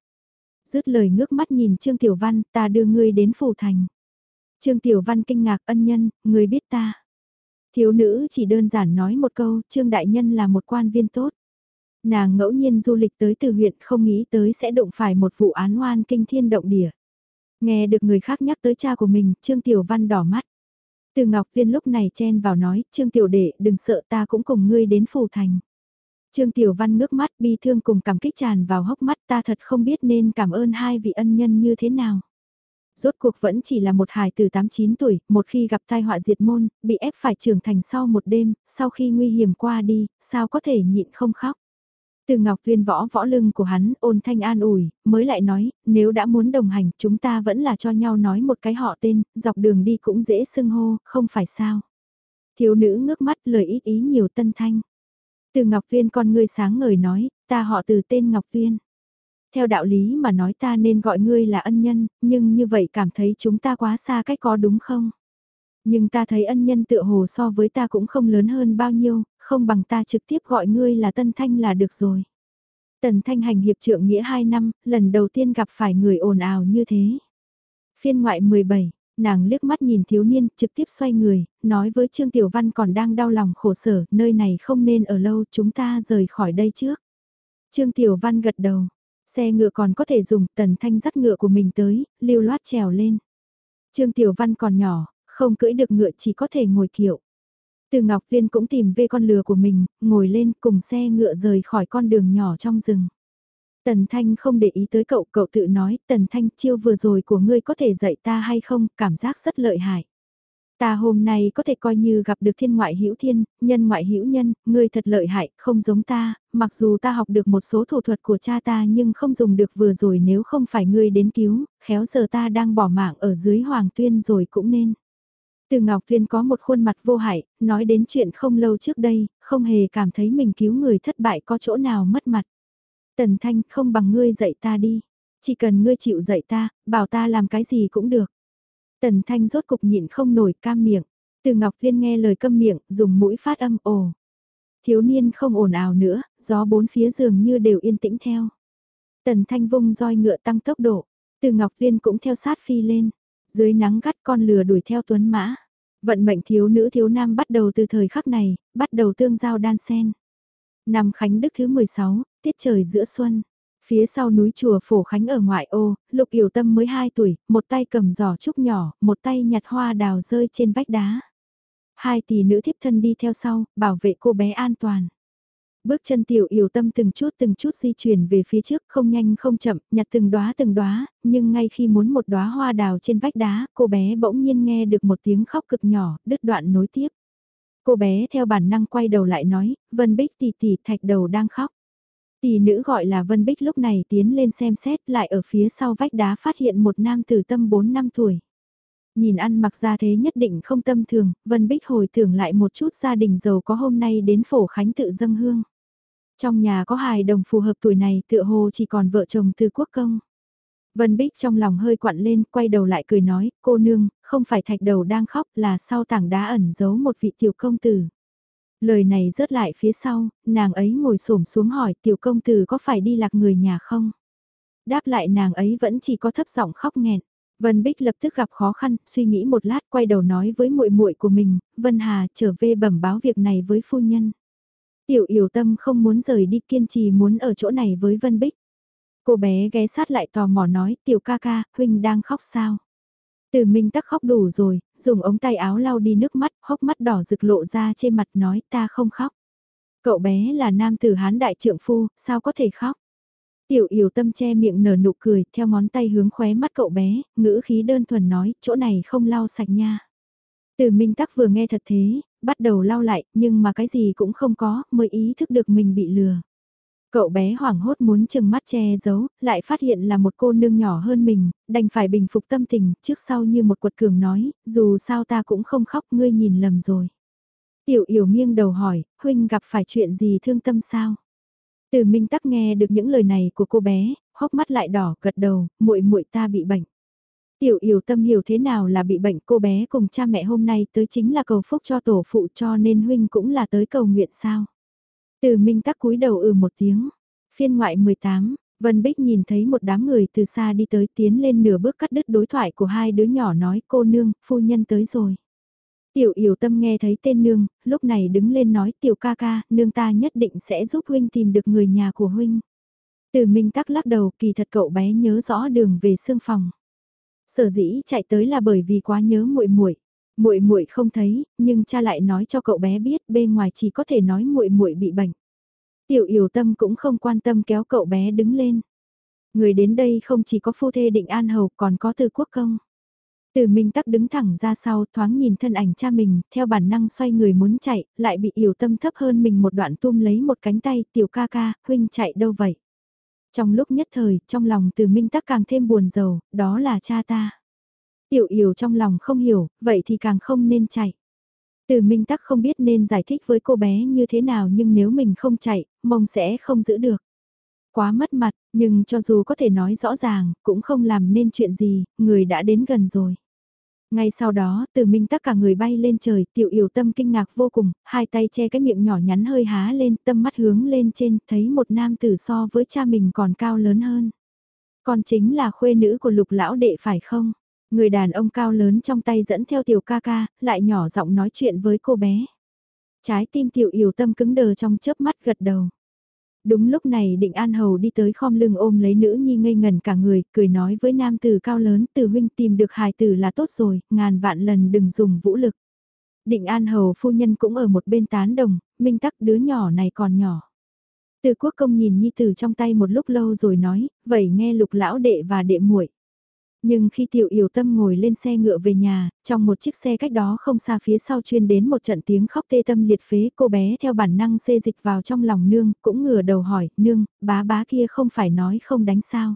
Dứt lời ngước mắt nhìn Trương Tiểu Văn, ta đưa ngươi đến phủ thành. Trương Tiểu Văn kinh ngạc ân nhân, người biết ta. Thiếu nữ chỉ đơn giản nói một câu, Trương Đại Nhân là một quan viên tốt. Nàng ngẫu nhiên du lịch tới từ huyện không nghĩ tới sẽ đụng phải một vụ án oan kinh thiên động địa. Nghe được người khác nhắc tới cha của mình, Trương Tiểu Văn đỏ mắt. Từ Ngọc Viên lúc này chen vào nói, Trương Tiểu Đệ đừng sợ ta cũng cùng ngươi đến phủ thành. Trương Tiểu Văn ngước mắt bi thương cùng cảm kích tràn vào hốc mắt ta thật không biết nên cảm ơn hai vị ân nhân như thế nào. Rốt cuộc vẫn chỉ là một hài từ 8-9 tuổi, một khi gặp tai họa diệt môn, bị ép phải trưởng thành sau một đêm, sau khi nguy hiểm qua đi, sao có thể nhịn không khóc. Từ Ngọc Tuyên võ võ lưng của hắn ôn thanh an ủi, mới lại nói, nếu đã muốn đồng hành chúng ta vẫn là cho nhau nói một cái họ tên, dọc đường đi cũng dễ xưng hô, không phải sao. Thiếu nữ ngước mắt lời ít ý nhiều tân thanh. Từ Ngọc Tuyên con ngươi sáng ngời nói, ta họ từ tên Ngọc Tuyên. Theo đạo lý mà nói ta nên gọi ngươi là ân nhân, nhưng như vậy cảm thấy chúng ta quá xa cách có đúng không? Nhưng ta thấy ân nhân tựa hồ so với ta cũng không lớn hơn bao nhiêu, không bằng ta trực tiếp gọi ngươi là Tân Thanh là được rồi. Tần Thanh Hành hiệp trượng nghĩa 2 năm, lần đầu tiên gặp phải người ồn ào như thế. Phiên ngoại 17, nàng liếc mắt nhìn thiếu niên, trực tiếp xoay người, nói với Trương Tiểu Văn còn đang đau lòng khổ sở, nơi này không nên ở lâu, chúng ta rời khỏi đây trước. Trương Tiểu Văn gật đầu, xe ngựa còn có thể dùng, tần thanh dắt ngựa của mình tới, lưu loát trèo lên. Trương Tiểu Văn còn nhỏ, không cưỡi được ngựa chỉ có thể ngồi kiệu. Từ Ngọc Liên cũng tìm về con lừa của mình, ngồi lên cùng xe ngựa rời khỏi con đường nhỏ trong rừng. Tần Thanh không để ý tới cậu, cậu tự nói, Tần Thanh chiêu vừa rồi của ngươi có thể dạy ta hay không, cảm giác rất lợi hại. Ta hôm nay có thể coi như gặp được thiên ngoại hữu thiên, nhân ngoại hữu nhân, ngươi thật lợi hại, không giống ta, mặc dù ta học được một số thủ thuật của cha ta nhưng không dùng được vừa rồi nếu không phải ngươi đến cứu, khéo giờ ta đang bỏ mạng ở dưới hoàng tuyên rồi cũng nên. Từ Ngọc Tuyên có một khuôn mặt vô hại, nói đến chuyện không lâu trước đây, không hề cảm thấy mình cứu người thất bại có chỗ nào mất mặt. Tần Thanh không bằng ngươi dạy ta đi, chỉ cần ngươi chịu dạy ta, bảo ta làm cái gì cũng được. Tần Thanh rốt cục nhịn không nổi cam miệng. Từ Ngọc Liên nghe lời câm miệng, dùng mũi phát âm ồ. Thiếu niên không ồn ào nữa, gió bốn phía giường như đều yên tĩnh theo. Tần Thanh vung roi ngựa tăng tốc độ. Từ Ngọc Liên cũng theo sát phi lên. Dưới nắng gắt con lừa đuổi theo tuấn mã. Vận mệnh thiếu nữ thiếu nam bắt đầu từ thời khắc này, bắt đầu tương giao đan sen. Năm Khánh Đức thứ 16, tiết trời giữa xuân. Phía sau núi chùa Phổ Khánh ở ngoại ô, Lục Yểu Tâm mới 2 tuổi, một tay cầm giỏ trúc nhỏ, một tay nhặt hoa đào rơi trên vách đá. Hai tỷ nữ thiếp thân đi theo sau, bảo vệ cô bé an toàn. Bước chân tiểu yểu tâm từng chút từng chút di chuyển về phía trước không nhanh không chậm, nhặt từng đóa từng đóa, nhưng ngay khi muốn một đóa hoa đào trên vách đá, cô bé bỗng nhiên nghe được một tiếng khóc cực nhỏ, đứt đoạn nối tiếp. Cô bé theo bản năng quay đầu lại nói, Vân Bích tỷ tỷ thạch đầu đang khóc. Tỷ nữ gọi là Vân Bích lúc này tiến lên xem xét lại ở phía sau vách đá phát hiện một nam tử tâm 4 năm tuổi. Nhìn ăn mặc ra thế nhất định không tâm thường, Vân Bích hồi tưởng lại một chút gia đình giàu có hôm nay đến phổ khánh tự dâng hương. Trong nhà có hài đồng phù hợp tuổi này tựa hồ chỉ còn vợ chồng từ quốc công. Vân Bích trong lòng hơi quặn lên, quay đầu lại cười nói, cô nương, không phải thạch đầu đang khóc là sau tảng đá ẩn giấu một vị tiểu công tử. Lời này rớt lại phía sau, nàng ấy ngồi xổm xuống hỏi tiểu công tử có phải đi lạc người nhà không? Đáp lại nàng ấy vẫn chỉ có thấp giọng khóc nghẹn. Vân Bích lập tức gặp khó khăn, suy nghĩ một lát quay đầu nói với muội muội của mình, Vân Hà trở về bẩm báo việc này với phu nhân. Tiểu yểu tâm không muốn rời đi kiên trì muốn ở chỗ này với Vân Bích. Cô bé ghé sát lại tò mò nói, tiểu ca ca, huynh đang khóc sao? Từ Minh tắc khóc đủ rồi, dùng ống tay áo lau đi nước mắt, hốc mắt đỏ rực lộ ra trên mặt nói ta không khóc. Cậu bé là nam tử hán đại trượng phu, sao có thể khóc? Tiểu yểu tâm che miệng nở nụ cười, theo ngón tay hướng khóe mắt cậu bé, ngữ khí đơn thuần nói, chỗ này không lau sạch nha. Từ Minh Tắc vừa nghe thật thế, bắt đầu lau lại, nhưng mà cái gì cũng không có, mới ý thức được mình bị lừa. Cậu bé hoảng hốt muốn chừng mắt che giấu, lại phát hiện là một cô nương nhỏ hơn mình, đành phải bình phục tâm tình, trước sau như một quật cường nói, dù sao ta cũng không khóc, ngươi nhìn lầm rồi. Tiểu yểu nghiêng đầu hỏi, huynh gặp phải chuyện gì thương tâm sao? Từ Minh Tắc nghe được những lời này của cô bé, hốc mắt lại đỏ, gật đầu, muội muội ta bị bệnh. Tiểu yểu tâm hiểu thế nào là bị bệnh cô bé cùng cha mẹ hôm nay tới chính là cầu phúc cho tổ phụ cho nên huynh cũng là tới cầu nguyện sao. Từ Minh Tắc cúi đầu ừ một tiếng. Phiên ngoại 18, Vân Bích nhìn thấy một đám người từ xa đi tới tiến lên nửa bước cắt đứt đối thoại của hai đứa nhỏ nói cô nương, phu nhân tới rồi. Tiểu yểu tâm nghe thấy tên nương, lúc này đứng lên nói tiểu ca ca, nương ta nhất định sẽ giúp huynh tìm được người nhà của huynh. Từ Minh Tắc lắc đầu kỳ thật cậu bé nhớ rõ đường về xương phòng. Sở dĩ chạy tới là bởi vì quá nhớ muội muội. Muội muội không thấy, nhưng cha lại nói cho cậu bé biết bên ngoài chỉ có thể nói muội muội bị bệnh. Tiểu Yểu Tâm cũng không quan tâm kéo cậu bé đứng lên. Người đến đây không chỉ có phu thê định an hầu còn có từ quốc công. Từ Minh Tắc đứng thẳng ra sau thoáng nhìn thân ảnh cha mình, theo bản năng xoay người muốn chạy, lại bị Yểu Tâm thấp hơn mình một đoạn tum lấy một cánh tay, tiểu ca ca, huynh chạy đâu vậy? Trong lúc nhất thời, trong lòng từ Minh Tắc càng thêm buồn rầu, đó là cha ta. Tiểu Yểu trong lòng không hiểu, vậy thì càng không nên chạy. Từ Minh Tắc không biết nên giải thích với cô bé như thế nào nhưng nếu mình không chạy, mông sẽ không giữ được. Quá mất mặt, nhưng cho dù có thể nói rõ ràng, cũng không làm nên chuyện gì, người đã đến gần rồi. Ngay sau đó, từ minh tắc cả người bay lên trời, tiểu yểu tâm kinh ngạc vô cùng, hai tay che cái miệng nhỏ nhắn hơi há lên, tâm mắt hướng lên trên, thấy một nam tử so với cha mình còn cao lớn hơn. Còn chính là khuê nữ của lục lão đệ phải không? Người đàn ông cao lớn trong tay dẫn theo tiểu ca ca, lại nhỏ giọng nói chuyện với cô bé. Trái tim tiểu yểu tâm cứng đờ trong chớp mắt gật đầu. Đúng lúc này định An Hầu đi tới khom lưng ôm lấy nữ nhi ngây ngần cả người, cười nói với nam tử cao lớn từ huynh tìm được hài tử là tốt rồi, ngàn vạn lần đừng dùng vũ lực. Định An Hầu phu nhân cũng ở một bên tán đồng, minh tắc đứa nhỏ này còn nhỏ. Từ quốc công nhìn nhi tử trong tay một lúc lâu rồi nói, vậy nghe lục lão đệ và đệ muội nhưng khi tiểu yểu tâm ngồi lên xe ngựa về nhà, trong một chiếc xe cách đó không xa phía sau chuyên đến một trận tiếng khóc tê tâm liệt phế cô bé theo bản năng xê dịch vào trong lòng nương, cũng ngửa đầu hỏi, nương, bá bá kia không phải nói không đánh sao.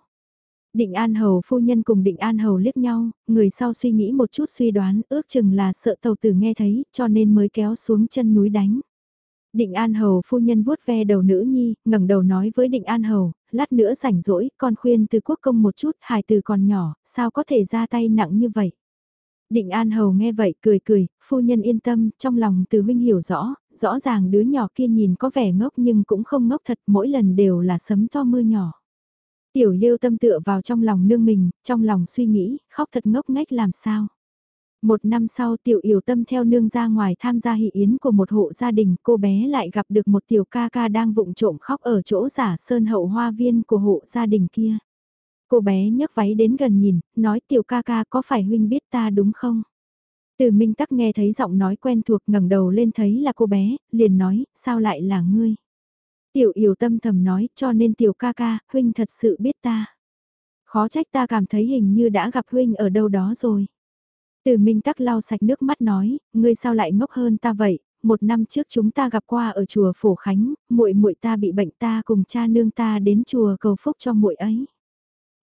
Định An Hầu phu nhân cùng Định An Hầu liếc nhau, người sau suy nghĩ một chút suy đoán ước chừng là sợ tàu tử nghe thấy cho nên mới kéo xuống chân núi đánh. Định An Hầu phu nhân vuốt ve đầu nữ nhi, ngẩng đầu nói với Định An Hầu, lát nữa rảnh rỗi, con khuyên từ quốc công một chút, hài từ còn nhỏ, sao có thể ra tay nặng như vậy. Định An Hầu nghe vậy cười cười, phu nhân yên tâm, trong lòng từ huynh hiểu rõ, rõ ràng đứa nhỏ kia nhìn có vẻ ngốc nhưng cũng không ngốc thật, mỗi lần đều là sấm to mưa nhỏ. Tiểu Liêu tâm tựa vào trong lòng nương mình, trong lòng suy nghĩ, khóc thật ngốc ngách làm sao. Một năm sau tiểu yểu tâm theo nương ra ngoài tham gia hỷ yến của một hộ gia đình, cô bé lại gặp được một tiểu ca ca đang vụng trộm khóc ở chỗ giả sơn hậu hoa viên của hộ gia đình kia. Cô bé nhấc váy đến gần nhìn, nói tiểu ca ca có phải huynh biết ta đúng không? Từ Minh Tắc nghe thấy giọng nói quen thuộc ngẩng đầu lên thấy là cô bé, liền nói, sao lại là ngươi? Tiểu yểu tâm thầm nói, cho nên tiểu ca ca, huynh thật sự biết ta. Khó trách ta cảm thấy hình như đã gặp huynh ở đâu đó rồi. Từ Minh Tắc lau sạch nước mắt nói, ngươi sao lại ngốc hơn ta vậy? Một năm trước chúng ta gặp qua ở chùa Phổ Khánh, muội muội ta bị bệnh ta cùng cha nương ta đến chùa cầu phúc cho muội ấy.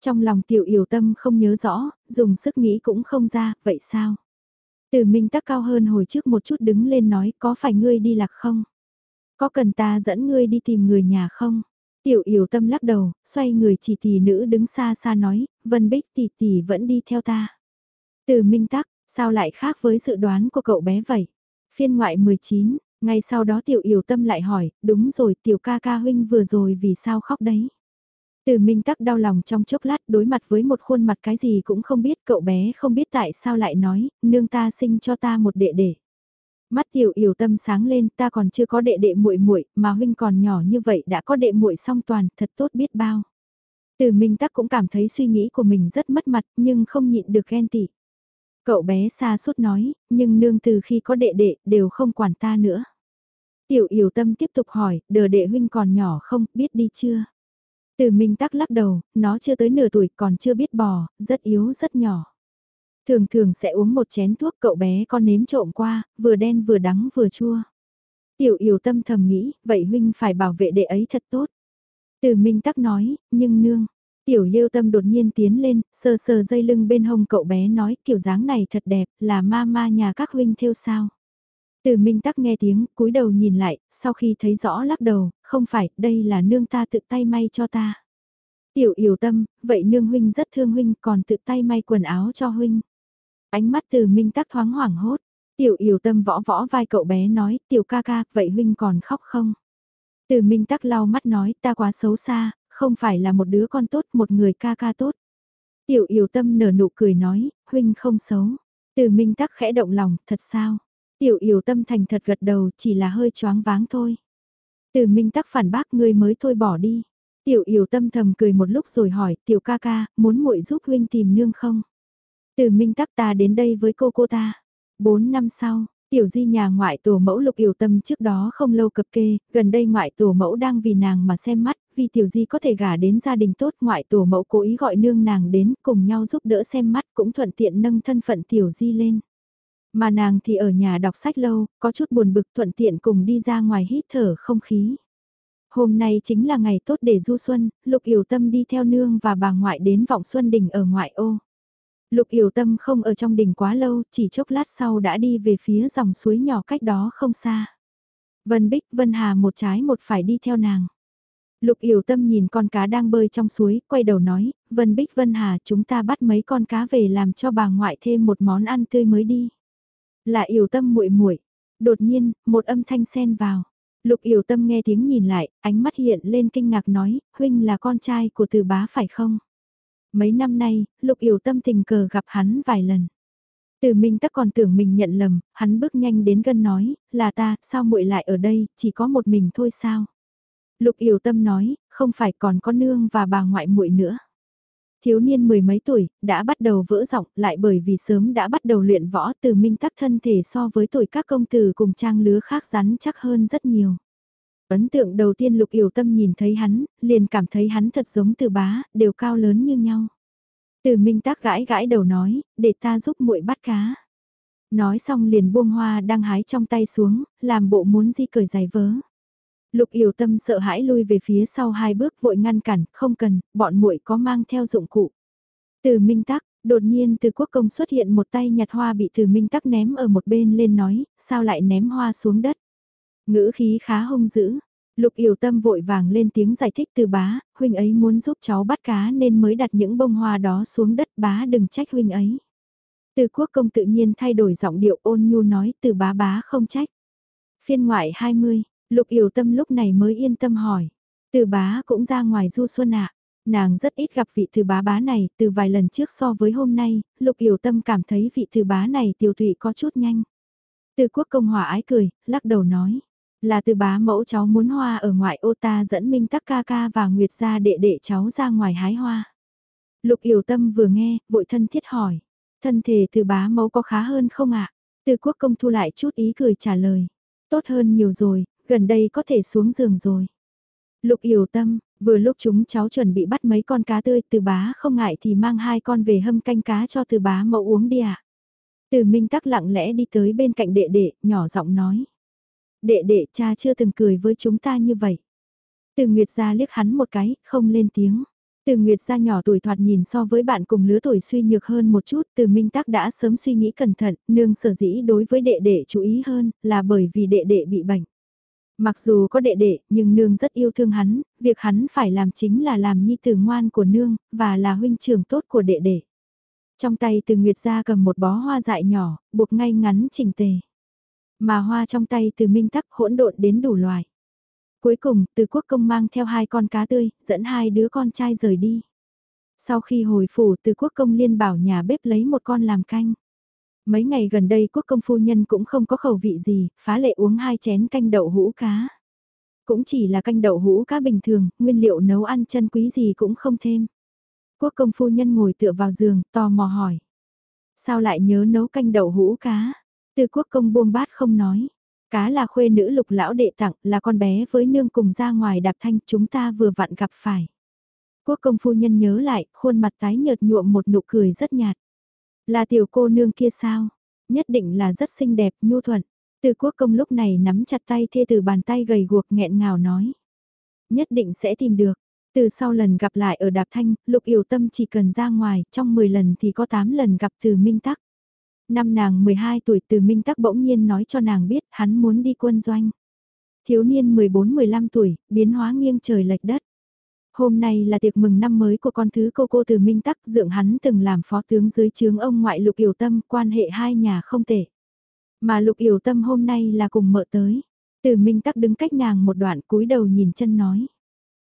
Trong lòng tiểu yểu tâm không nhớ rõ, dùng sức nghĩ cũng không ra, vậy sao? Từ Minh Tắc cao hơn hồi trước một chút đứng lên nói, có phải ngươi đi lạc không? Có cần ta dẫn ngươi đi tìm người nhà không? Tiểu yểu tâm lắc đầu, xoay người chỉ tỷ nữ đứng xa xa nói, Vân Bích tỷ tỷ vẫn đi theo ta. Từ minh tắc, sao lại khác với dự đoán của cậu bé vậy? Phiên ngoại 19, ngay sau đó tiểu yểu tâm lại hỏi, đúng rồi tiểu ca ca huynh vừa rồi vì sao khóc đấy? Từ minh tắc đau lòng trong chốc lát đối mặt với một khuôn mặt cái gì cũng không biết cậu bé không biết tại sao lại nói, nương ta sinh cho ta một đệ đệ. Mắt tiểu yểu tâm sáng lên ta còn chưa có đệ đệ muội muội mà huynh còn nhỏ như vậy đã có đệ muội song toàn thật tốt biết bao. Từ minh tắc cũng cảm thấy suy nghĩ của mình rất mất mặt nhưng không nhịn được ghen tị. Cậu bé xa suốt nói, nhưng nương từ khi có đệ đệ đều không quản ta nữa. Tiểu yểu tâm tiếp tục hỏi, đờ đệ huynh còn nhỏ không, biết đi chưa? Từ minh tắc lắc đầu, nó chưa tới nửa tuổi còn chưa biết bò, rất yếu rất nhỏ. Thường thường sẽ uống một chén thuốc cậu bé con nếm trộm qua, vừa đen vừa đắng vừa chua. Tiểu yểu tâm thầm nghĩ, vậy huynh phải bảo vệ đệ ấy thật tốt. Từ minh tắc nói, nhưng nương, Tiểu Liêu Tâm đột nhiên tiến lên, sờ sờ dây lưng bên hông cậu bé nói kiểu dáng này thật đẹp, là ma ma nhà các huynh theo sao. Từ Minh Tắc nghe tiếng, cúi đầu nhìn lại, sau khi thấy rõ lắc đầu, không phải, đây là nương ta tự tay may cho ta. Tiểu Yểu Tâm, vậy nương huynh rất thương huynh còn tự tay may quần áo cho huynh. Ánh mắt từ Minh Tắc thoáng hoảng hốt. Tiểu Yểu Tâm võ võ vai cậu bé nói, tiểu ca ca, vậy huynh còn khóc không? Từ Minh Tắc lau mắt nói, ta quá xấu xa, không phải là một đứa con tốt, một người ca ca tốt. Tiểu yểu tâm nở nụ cười nói, huynh không xấu. Từ minh tắc khẽ động lòng, thật sao? Tiểu yểu tâm thành thật gật đầu, chỉ là hơi choáng váng thôi. Từ minh tắc phản bác ngươi mới thôi bỏ đi. Tiểu yểu tâm thầm cười một lúc rồi hỏi, tiểu ca ca, muốn muội giúp huynh tìm nương không? Từ minh tắc ta đến đây với cô cô ta. Bốn năm sau, Tiểu di nhà ngoại tổ mẫu lục yểu tâm trước đó không lâu cập kê, gần đây ngoại tổ mẫu đang vì nàng mà xem mắt, vì tiểu di có thể gả đến gia đình tốt ngoại tổ mẫu cố ý gọi nương nàng đến cùng nhau giúp đỡ xem mắt cũng thuận tiện nâng thân phận tiểu di lên. Mà nàng thì ở nhà đọc sách lâu, có chút buồn bực thuận tiện cùng đi ra ngoài hít thở không khí. Hôm nay chính là ngày tốt để du xuân, lục yểu tâm đi theo nương và bà ngoại đến vọng xuân đình ở ngoại ô. Lục yểu tâm không ở trong đình quá lâu, chỉ chốc lát sau đã đi về phía dòng suối nhỏ cách đó không xa. Vân Bích, Vân Hà một trái một phải đi theo nàng. Lục Yểu Tâm nhìn con cá đang bơi trong suối, quay đầu nói, Vân Bích Vân Hà chúng ta bắt mấy con cá về làm cho bà ngoại thêm một món ăn tươi mới đi. Là Yểu Tâm muội muội. Đột nhiên, một âm thanh xen vào. Lục Yểu Tâm nghe tiếng nhìn lại, ánh mắt hiện lên kinh ngạc nói, huynh là con trai của từ bá phải không? Mấy năm nay, Lục Yểu Tâm tình cờ gặp hắn vài lần. Từ Minh Tắc còn tưởng mình nhận lầm, hắn bước nhanh đến gần nói, là ta, sao muội lại ở đây, chỉ có một mình thôi sao? Lục Yểu Tâm nói, không phải còn có nương và bà ngoại muội nữa. Thiếu niên mười mấy tuổi, đã bắt đầu vỡ giọng, lại bởi vì sớm đã bắt đầu luyện võ từ minh tắc thân thể so với tuổi các công tử cùng trang lứa khác rắn chắc hơn rất nhiều. Ấn tượng đầu tiên lục yểu tâm nhìn thấy hắn, liền cảm thấy hắn thật giống từ bá, đều cao lớn như nhau. Từ minh tác gãi gãi đầu nói, để ta giúp muội bắt cá. Nói xong liền buông hoa đang hái trong tay xuống, làm bộ muốn di cởi giày vớ. Lục Yểu Tâm sợ hãi lui về phía sau hai bước vội ngăn cản, không cần, bọn muội có mang theo dụng cụ. Từ Minh Tắc, đột nhiên từ quốc công xuất hiện một tay nhặt hoa bị từ Minh Tắc ném ở một bên lên nói, sao lại ném hoa xuống đất. Ngữ khí khá hung dữ. Lục Yểu Tâm vội vàng lên tiếng giải thích từ bá, huynh ấy muốn giúp cháu bắt cá nên mới đặt những bông hoa đó xuống đất bá đừng trách huynh ấy. Từ quốc công tự nhiên thay đổi giọng điệu ôn nhu nói từ bá bá không trách. Phiên ngoại 20, Lục Yểu Tâm lúc này mới yên tâm hỏi. Từ bá cũng ra ngoài du xuân ạ. Nàng rất ít gặp vị từ bá bá này, từ vài lần trước so với hôm nay, Lục Yểu Tâm cảm thấy vị từ bá này tiêu thụy có chút nhanh. Từ quốc công hòa ái cười, lắc đầu nói. Là từ bá mẫu cháu muốn hoa ở ngoại ô ta dẫn Minh Tắc ca ca và Nguyệt gia đệ đệ cháu ra ngoài hái hoa. Lục Yểu Tâm vừa nghe, vội thân thiết hỏi. Thân thể từ bá mẫu có khá hơn không ạ? Từ quốc công thu lại chút ý cười trả lời. Tốt hơn nhiều rồi, gần đây có thể xuống giường rồi. Lục yểu tâm, vừa lúc chúng cháu chuẩn bị bắt mấy con cá tươi từ bá không ngại thì mang hai con về hâm canh cá cho từ bá mẫu uống đi ạ. À. Từ minh tắc lặng lẽ đi tới bên cạnh đệ đệ, nhỏ giọng nói. Đệ đệ cha chưa từng cười với chúng ta như vậy. Từ Nguyệt ra liếc hắn một cái, không lên tiếng. Từ Nguyệt gia nhỏ tuổi thoạt nhìn so với bạn cùng lứa tuổi suy nhược hơn một chút, từ Minh Tắc đã sớm suy nghĩ cẩn thận, nương sở dĩ đối với đệ đệ chú ý hơn, là bởi vì đệ đệ bị bệnh. Mặc dù có đệ đệ, nhưng nương rất yêu thương hắn, việc hắn phải làm chính là làm nhi tử ngoan của nương, và là huynh trưởng tốt của đệ đệ. Trong tay từ Nguyệt ra cầm một bó hoa dại nhỏ, buộc ngay ngắn chỉnh tề. Mà hoa trong tay từ Minh Tắc hỗn độn đến đủ loài. Cuối cùng, từ quốc công mang theo hai con cá tươi, dẫn hai đứa con trai rời đi. Sau khi hồi phủ từ quốc công liên bảo nhà bếp lấy một con làm canh. Mấy ngày gần đây quốc công phu nhân cũng không có khẩu vị gì, phá lệ uống hai chén canh đậu hũ cá. Cũng chỉ là canh đậu hũ cá bình thường, nguyên liệu nấu ăn chân quý gì cũng không thêm. Quốc công phu nhân ngồi tựa vào giường, tò mò hỏi. Sao lại nhớ nấu canh đậu hũ cá? Từ quốc công buông bát không nói. Cá là khuê nữ lục lão đệ tặng, là con bé với nương cùng ra ngoài đạp thanh chúng ta vừa vặn gặp phải. Quốc công phu nhân nhớ lại, khuôn mặt tái nhợt nhuộm một nụ cười rất nhạt. Là tiểu cô nương kia sao? Nhất định là rất xinh đẹp, nhu thuận. Từ quốc công lúc này nắm chặt tay thê từ bàn tay gầy guộc nghẹn ngào nói. Nhất định sẽ tìm được. Từ sau lần gặp lại ở Đạp Thanh, Lục Yểu Tâm chỉ cần ra ngoài, trong 10 lần thì có 8 lần gặp từ Minh Tắc. Năm nàng 12 tuổi từ Minh Tắc bỗng nhiên nói cho nàng biết hắn muốn đi quân doanh. Thiếu niên 14-15 tuổi, biến hóa nghiêng trời lệch đất. Hôm nay là tiệc mừng năm mới của con thứ cô cô từ Minh Tắc dượng hắn từng làm phó tướng dưới trướng ông ngoại Lục Yểu Tâm quan hệ hai nhà không tệ. Mà Lục Yểu Tâm hôm nay là cùng mợ tới. Từ Minh Tắc đứng cách nàng một đoạn cúi đầu nhìn chân nói.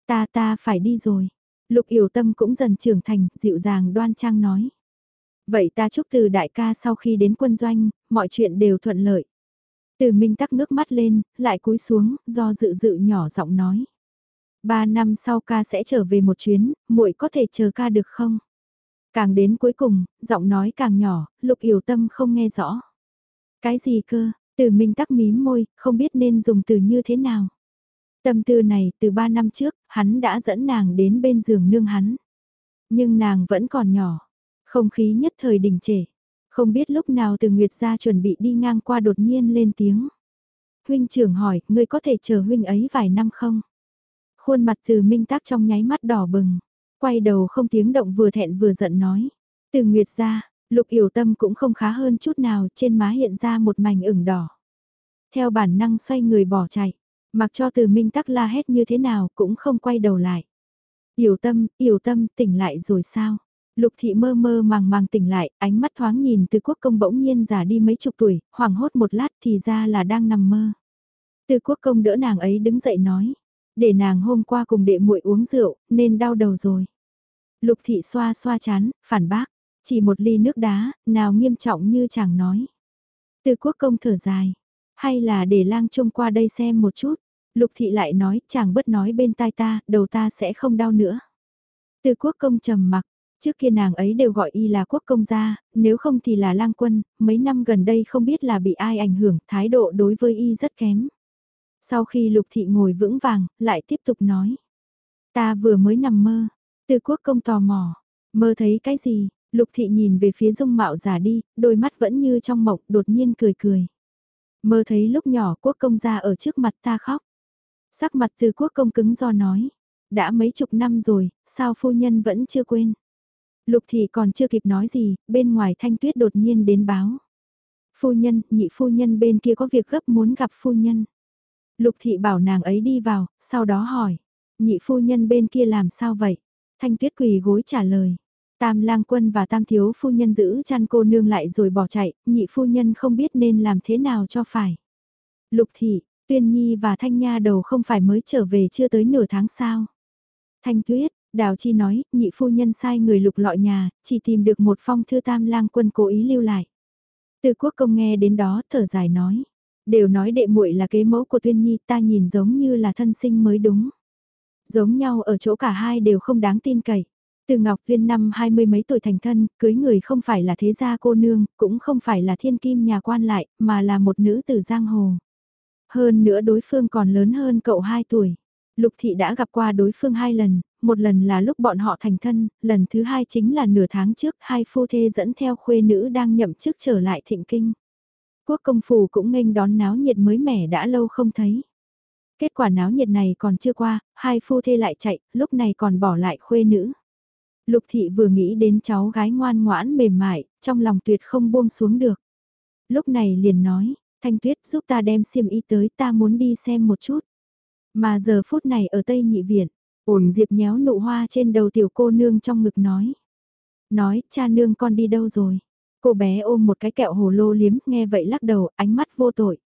Ta ta phải đi rồi. Lục Yểu Tâm cũng dần trưởng thành, dịu dàng đoan trang nói. Vậy ta chúc từ đại ca sau khi đến quân doanh, mọi chuyện đều thuận lợi. Từ Minh Tắc ngước mắt lên, lại cúi xuống, do dự dự nhỏ giọng nói. Ba năm sau ca sẽ trở về một chuyến, muội có thể chờ ca được không? Càng đến cuối cùng, giọng nói càng nhỏ, lục yểu tâm không nghe rõ. Cái gì cơ, từ minh tắc mím môi, không biết nên dùng từ như thế nào. Tâm tư này, từ ba năm trước, hắn đã dẫn nàng đến bên giường nương hắn. Nhưng nàng vẫn còn nhỏ, không khí nhất thời đình trệ. Không biết lúc nào từ Nguyệt gia chuẩn bị đi ngang qua đột nhiên lên tiếng. Huynh trưởng hỏi, ngươi có thể chờ huynh ấy vài năm không? Khuôn mặt từ minh tác trong nháy mắt đỏ bừng, quay đầu không tiếng động vừa thẹn vừa giận nói. Từ Nguyệt ra, lục yểu tâm cũng không khá hơn chút nào trên má hiện ra một mảnh ửng đỏ. Theo bản năng xoay người bỏ chạy, Mặc cho từ minh tắc la hét như thế nào cũng không quay đầu lại. Yểu tâm, yểu tâm, tỉnh lại rồi sao? Lục thị mơ mơ màng màng tỉnh lại, ánh mắt thoáng nhìn từ quốc công bỗng nhiên già đi mấy chục tuổi, hoảng hốt một lát thì ra là đang nằm mơ. Từ quốc công đỡ nàng ấy đứng dậy nói, để nàng hôm qua cùng đệ muội uống rượu, nên đau đầu rồi. Lục thị xoa xoa chán, phản bác, chỉ một ly nước đá, nào nghiêm trọng như chàng nói. Từ quốc công thở dài, hay là để lang trông qua đây xem một chút. Lục thị lại nói, chàng bất nói bên tai ta, đầu ta sẽ không đau nữa. Từ quốc công trầm mặc, trước kia nàng ấy đều gọi y là quốc công gia, nếu không thì là lang quân, mấy năm gần đây không biết là bị ai ảnh hưởng, thái độ đối với y rất kém. Sau khi lục thị ngồi vững vàng, lại tiếp tục nói. Ta vừa mới nằm mơ, từ quốc công tò mò, mơ thấy cái gì, lục thị nhìn về phía dung mạo già đi, đôi mắt vẫn như trong mộng, đột nhiên cười cười. Mơ thấy lúc nhỏ quốc công ra ở trước mặt ta khóc. Sắc mặt từ quốc công cứng do nói. Đã mấy chục năm rồi, sao phu nhân vẫn chưa quên. Lục thị còn chưa kịp nói gì, bên ngoài thanh tuyết đột nhiên đến báo. Phu nhân, nhị phu nhân bên kia có việc gấp muốn gặp phu nhân. Lục thị bảo nàng ấy đi vào, sau đó hỏi. Nhị phu nhân bên kia làm sao vậy? Thanh tuyết quỳ gối trả lời. Tam lang quân và tam thiếu phu nhân giữ chăn cô nương lại rồi bỏ chạy, nhị phu nhân không biết nên làm thế nào cho phải. Lục thị, tuyên nhi và thanh nha đầu không phải mới trở về chưa tới nửa tháng sao. Thanh tuyết, đào chi nói, nhị phu nhân sai người lục lọi nhà, chỉ tìm được một phong thư tam lang quân cố ý lưu lại. Từ quốc công nghe đến đó thở dài nói, đều nói đệ muội là kế mẫu của tuyên nhi ta nhìn giống như là thân sinh mới đúng. Giống nhau ở chỗ cả hai đều không đáng tin cậy. Từ Ngọc Tuyên năm hai mươi mấy tuổi thành thân, cưới người không phải là thế gia cô nương, cũng không phải là thiên kim nhà quan lại, mà là một nữ tử giang hồ. Hơn nữa đối phương còn lớn hơn cậu 2 tuổi. Lục thị đã gặp qua đối phương hai lần, một lần là lúc bọn họ thành thân, lần thứ hai chính là nửa tháng trước hai phu thê dẫn theo khuê nữ đang nhậm chức trở lại thịnh kinh. Quốc công phủ cũng nghênh đón náo nhiệt mới mẻ đã lâu không thấy. Kết quả náo nhiệt này còn chưa qua, hai phu thê lại chạy, lúc này còn bỏ lại khuê nữ. Lục thị vừa nghĩ đến cháu gái ngoan ngoãn mềm mại, trong lòng tuyệt không buông xuống được. Lúc này liền nói, Thanh Tuyết giúp ta đem xiêm y tới ta muốn đi xem một chút. Mà giờ phút này ở Tây Nhị Viện, ổn diệp nhéo nụ hoa trên đầu tiểu cô nương trong ngực nói. Nói, cha nương con đi đâu rồi? Cô bé ôm một cái kẹo hồ lô liếm, nghe vậy lắc đầu, ánh mắt vô tội.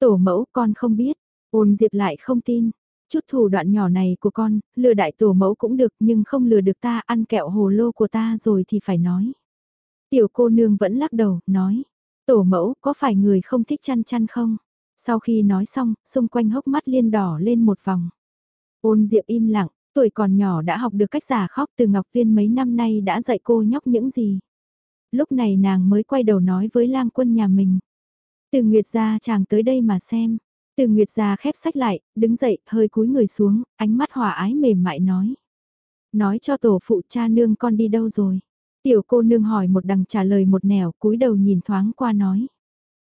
Tổ mẫu con không biết, ôn diệp lại không tin. Chút thủ đoạn nhỏ này của con, lừa đại tổ mẫu cũng được nhưng không lừa được ta ăn kẹo hồ lô của ta rồi thì phải nói. Tiểu cô nương vẫn lắc đầu, nói. Tổ mẫu có phải người không thích chăn chăn không? Sau khi nói xong, xung quanh hốc mắt liên đỏ lên một vòng. Ôn Diệp im lặng, tuổi còn nhỏ đã học được cách giả khóc từ Ngọc Viên mấy năm nay đã dạy cô nhóc những gì. Lúc này nàng mới quay đầu nói với lang quân nhà mình. Từ Nguyệt ra chàng tới đây mà xem. Từ Nguyệt ra khép sách lại, đứng dậy, hơi cúi người xuống, ánh mắt hòa ái mềm mại nói. Nói cho tổ phụ cha nương con đi đâu rồi. Tiểu cô nương hỏi một đằng trả lời một nẻo, cúi đầu nhìn thoáng qua nói.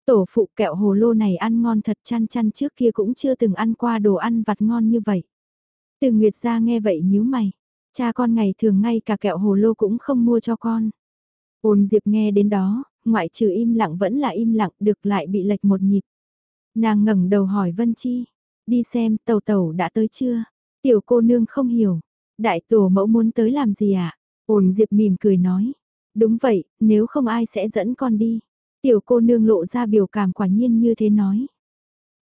Tổ phụ kẹo hồ lô này ăn ngon thật chăn chăn trước kia cũng chưa từng ăn qua đồ ăn vặt ngon như vậy. Từ Nguyệt ra nghe vậy nhíu mày. Cha con ngày thường ngay cả kẹo hồ lô cũng không mua cho con. Ôn Diệp nghe đến đó, ngoại trừ im lặng vẫn là im lặng được lại bị lệch một nhịp. Nàng ngẩng đầu hỏi Vân Chi, đi xem tàu tàu đã tới chưa? Tiểu cô nương không hiểu, đại tổ mẫu muốn tới làm gì ạ? À? Ôn Diệp mỉm cười nói, đúng vậy, nếu không ai sẽ dẫn con đi. Tiểu cô nương lộ ra biểu cảm quả nhiên như thế nói.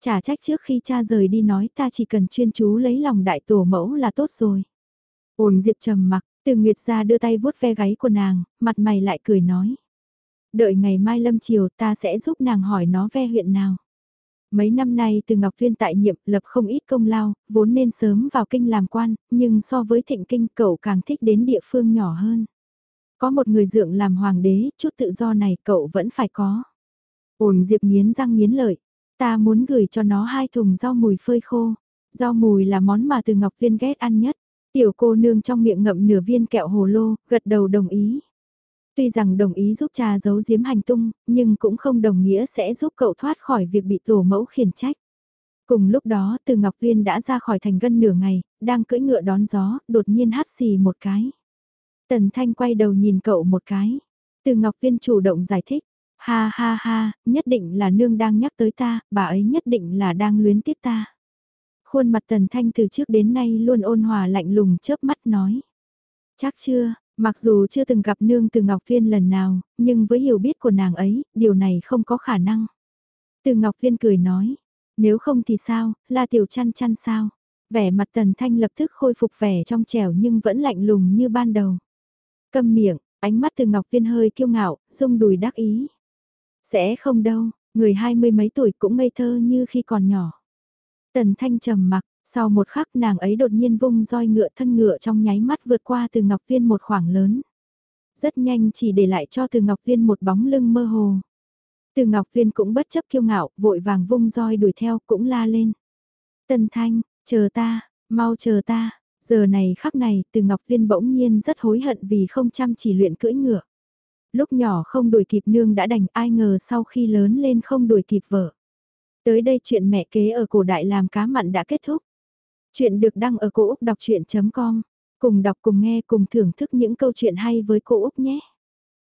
Chả trách trước khi cha rời đi nói ta chỉ cần chuyên chú lấy lòng đại tổ mẫu là tốt rồi. Ôn Diệp trầm mặc, từ Nguyệt ra đưa tay vuốt ve gáy của nàng, mặt mày lại cười nói. Đợi ngày mai lâm chiều ta sẽ giúp nàng hỏi nó ve huyện nào. Mấy năm nay từ Ngọc Viên tại nhiệm lập không ít công lao, vốn nên sớm vào kinh làm quan, nhưng so với thịnh kinh cậu càng thích đến địa phương nhỏ hơn. Có một người dượng làm hoàng đế, chút tự do này cậu vẫn phải có. Ổn Diệp nghiến răng nghiến lợi, ta muốn gửi cho nó hai thùng rau mùi phơi khô. Rau mùi là món mà từ Ngọc Viên ghét ăn nhất. Tiểu cô nương trong miệng ngậm nửa viên kẹo hồ lô, gật đầu đồng ý. Tuy rằng đồng ý giúp cha giấu giếm hành tung, nhưng cũng không đồng nghĩa sẽ giúp cậu thoát khỏi việc bị tổ mẫu khiển trách. Cùng lúc đó từ Ngọc Tuyên đã ra khỏi thành gân nửa ngày, đang cưỡi ngựa đón gió, đột nhiên hát xì một cái. Tần Thanh quay đầu nhìn cậu một cái. Từ Ngọc Tuyên chủ động giải thích. Ha ha ha, nhất định là nương đang nhắc tới ta, bà ấy nhất định là đang luyến tiếc ta. Khuôn mặt Tần Thanh từ trước đến nay luôn ôn hòa lạnh lùng chớp mắt nói. Chắc chưa, mặc dù chưa từng gặp nương từ Ngọc Viên lần nào, nhưng với hiểu biết của nàng ấy, điều này không có khả năng. Từ Ngọc Viên cười nói, nếu không thì sao, là tiểu chăn chăn sao? Vẻ mặt Tần Thanh lập tức khôi phục vẻ trong trẻo nhưng vẫn lạnh lùng như ban đầu. Câm miệng, ánh mắt từ Ngọc Viên hơi kiêu ngạo, rung đùi đắc ý. Sẽ không đâu, người hai mươi mấy tuổi cũng ngây thơ như khi còn nhỏ. Tần Thanh trầm mặc, sau một khắc nàng ấy đột nhiên vung roi ngựa thân ngựa trong nháy mắt vượt qua từ Ngọc Viên một khoảng lớn. Rất nhanh chỉ để lại cho từ Ngọc Viên một bóng lưng mơ hồ. Từ Ngọc Viên cũng bất chấp kiêu ngạo, vội vàng vung roi đuổi theo cũng la lên. Tần Thanh, chờ ta, mau chờ ta, giờ này khắc này từ Ngọc Viên bỗng nhiên rất hối hận vì không chăm chỉ luyện cưỡi ngựa. Lúc nhỏ không đuổi kịp nương đã đành ai ngờ sau khi lớn lên không đuổi kịp vợ. Tới đây chuyện mẹ kế ở cổ đại làm cá mặn đã kết thúc. Chuyện được đăng ở cổ Úc đọc chuyện.com. Cùng đọc cùng nghe cùng thưởng thức những câu chuyện hay với cô Úc nhé.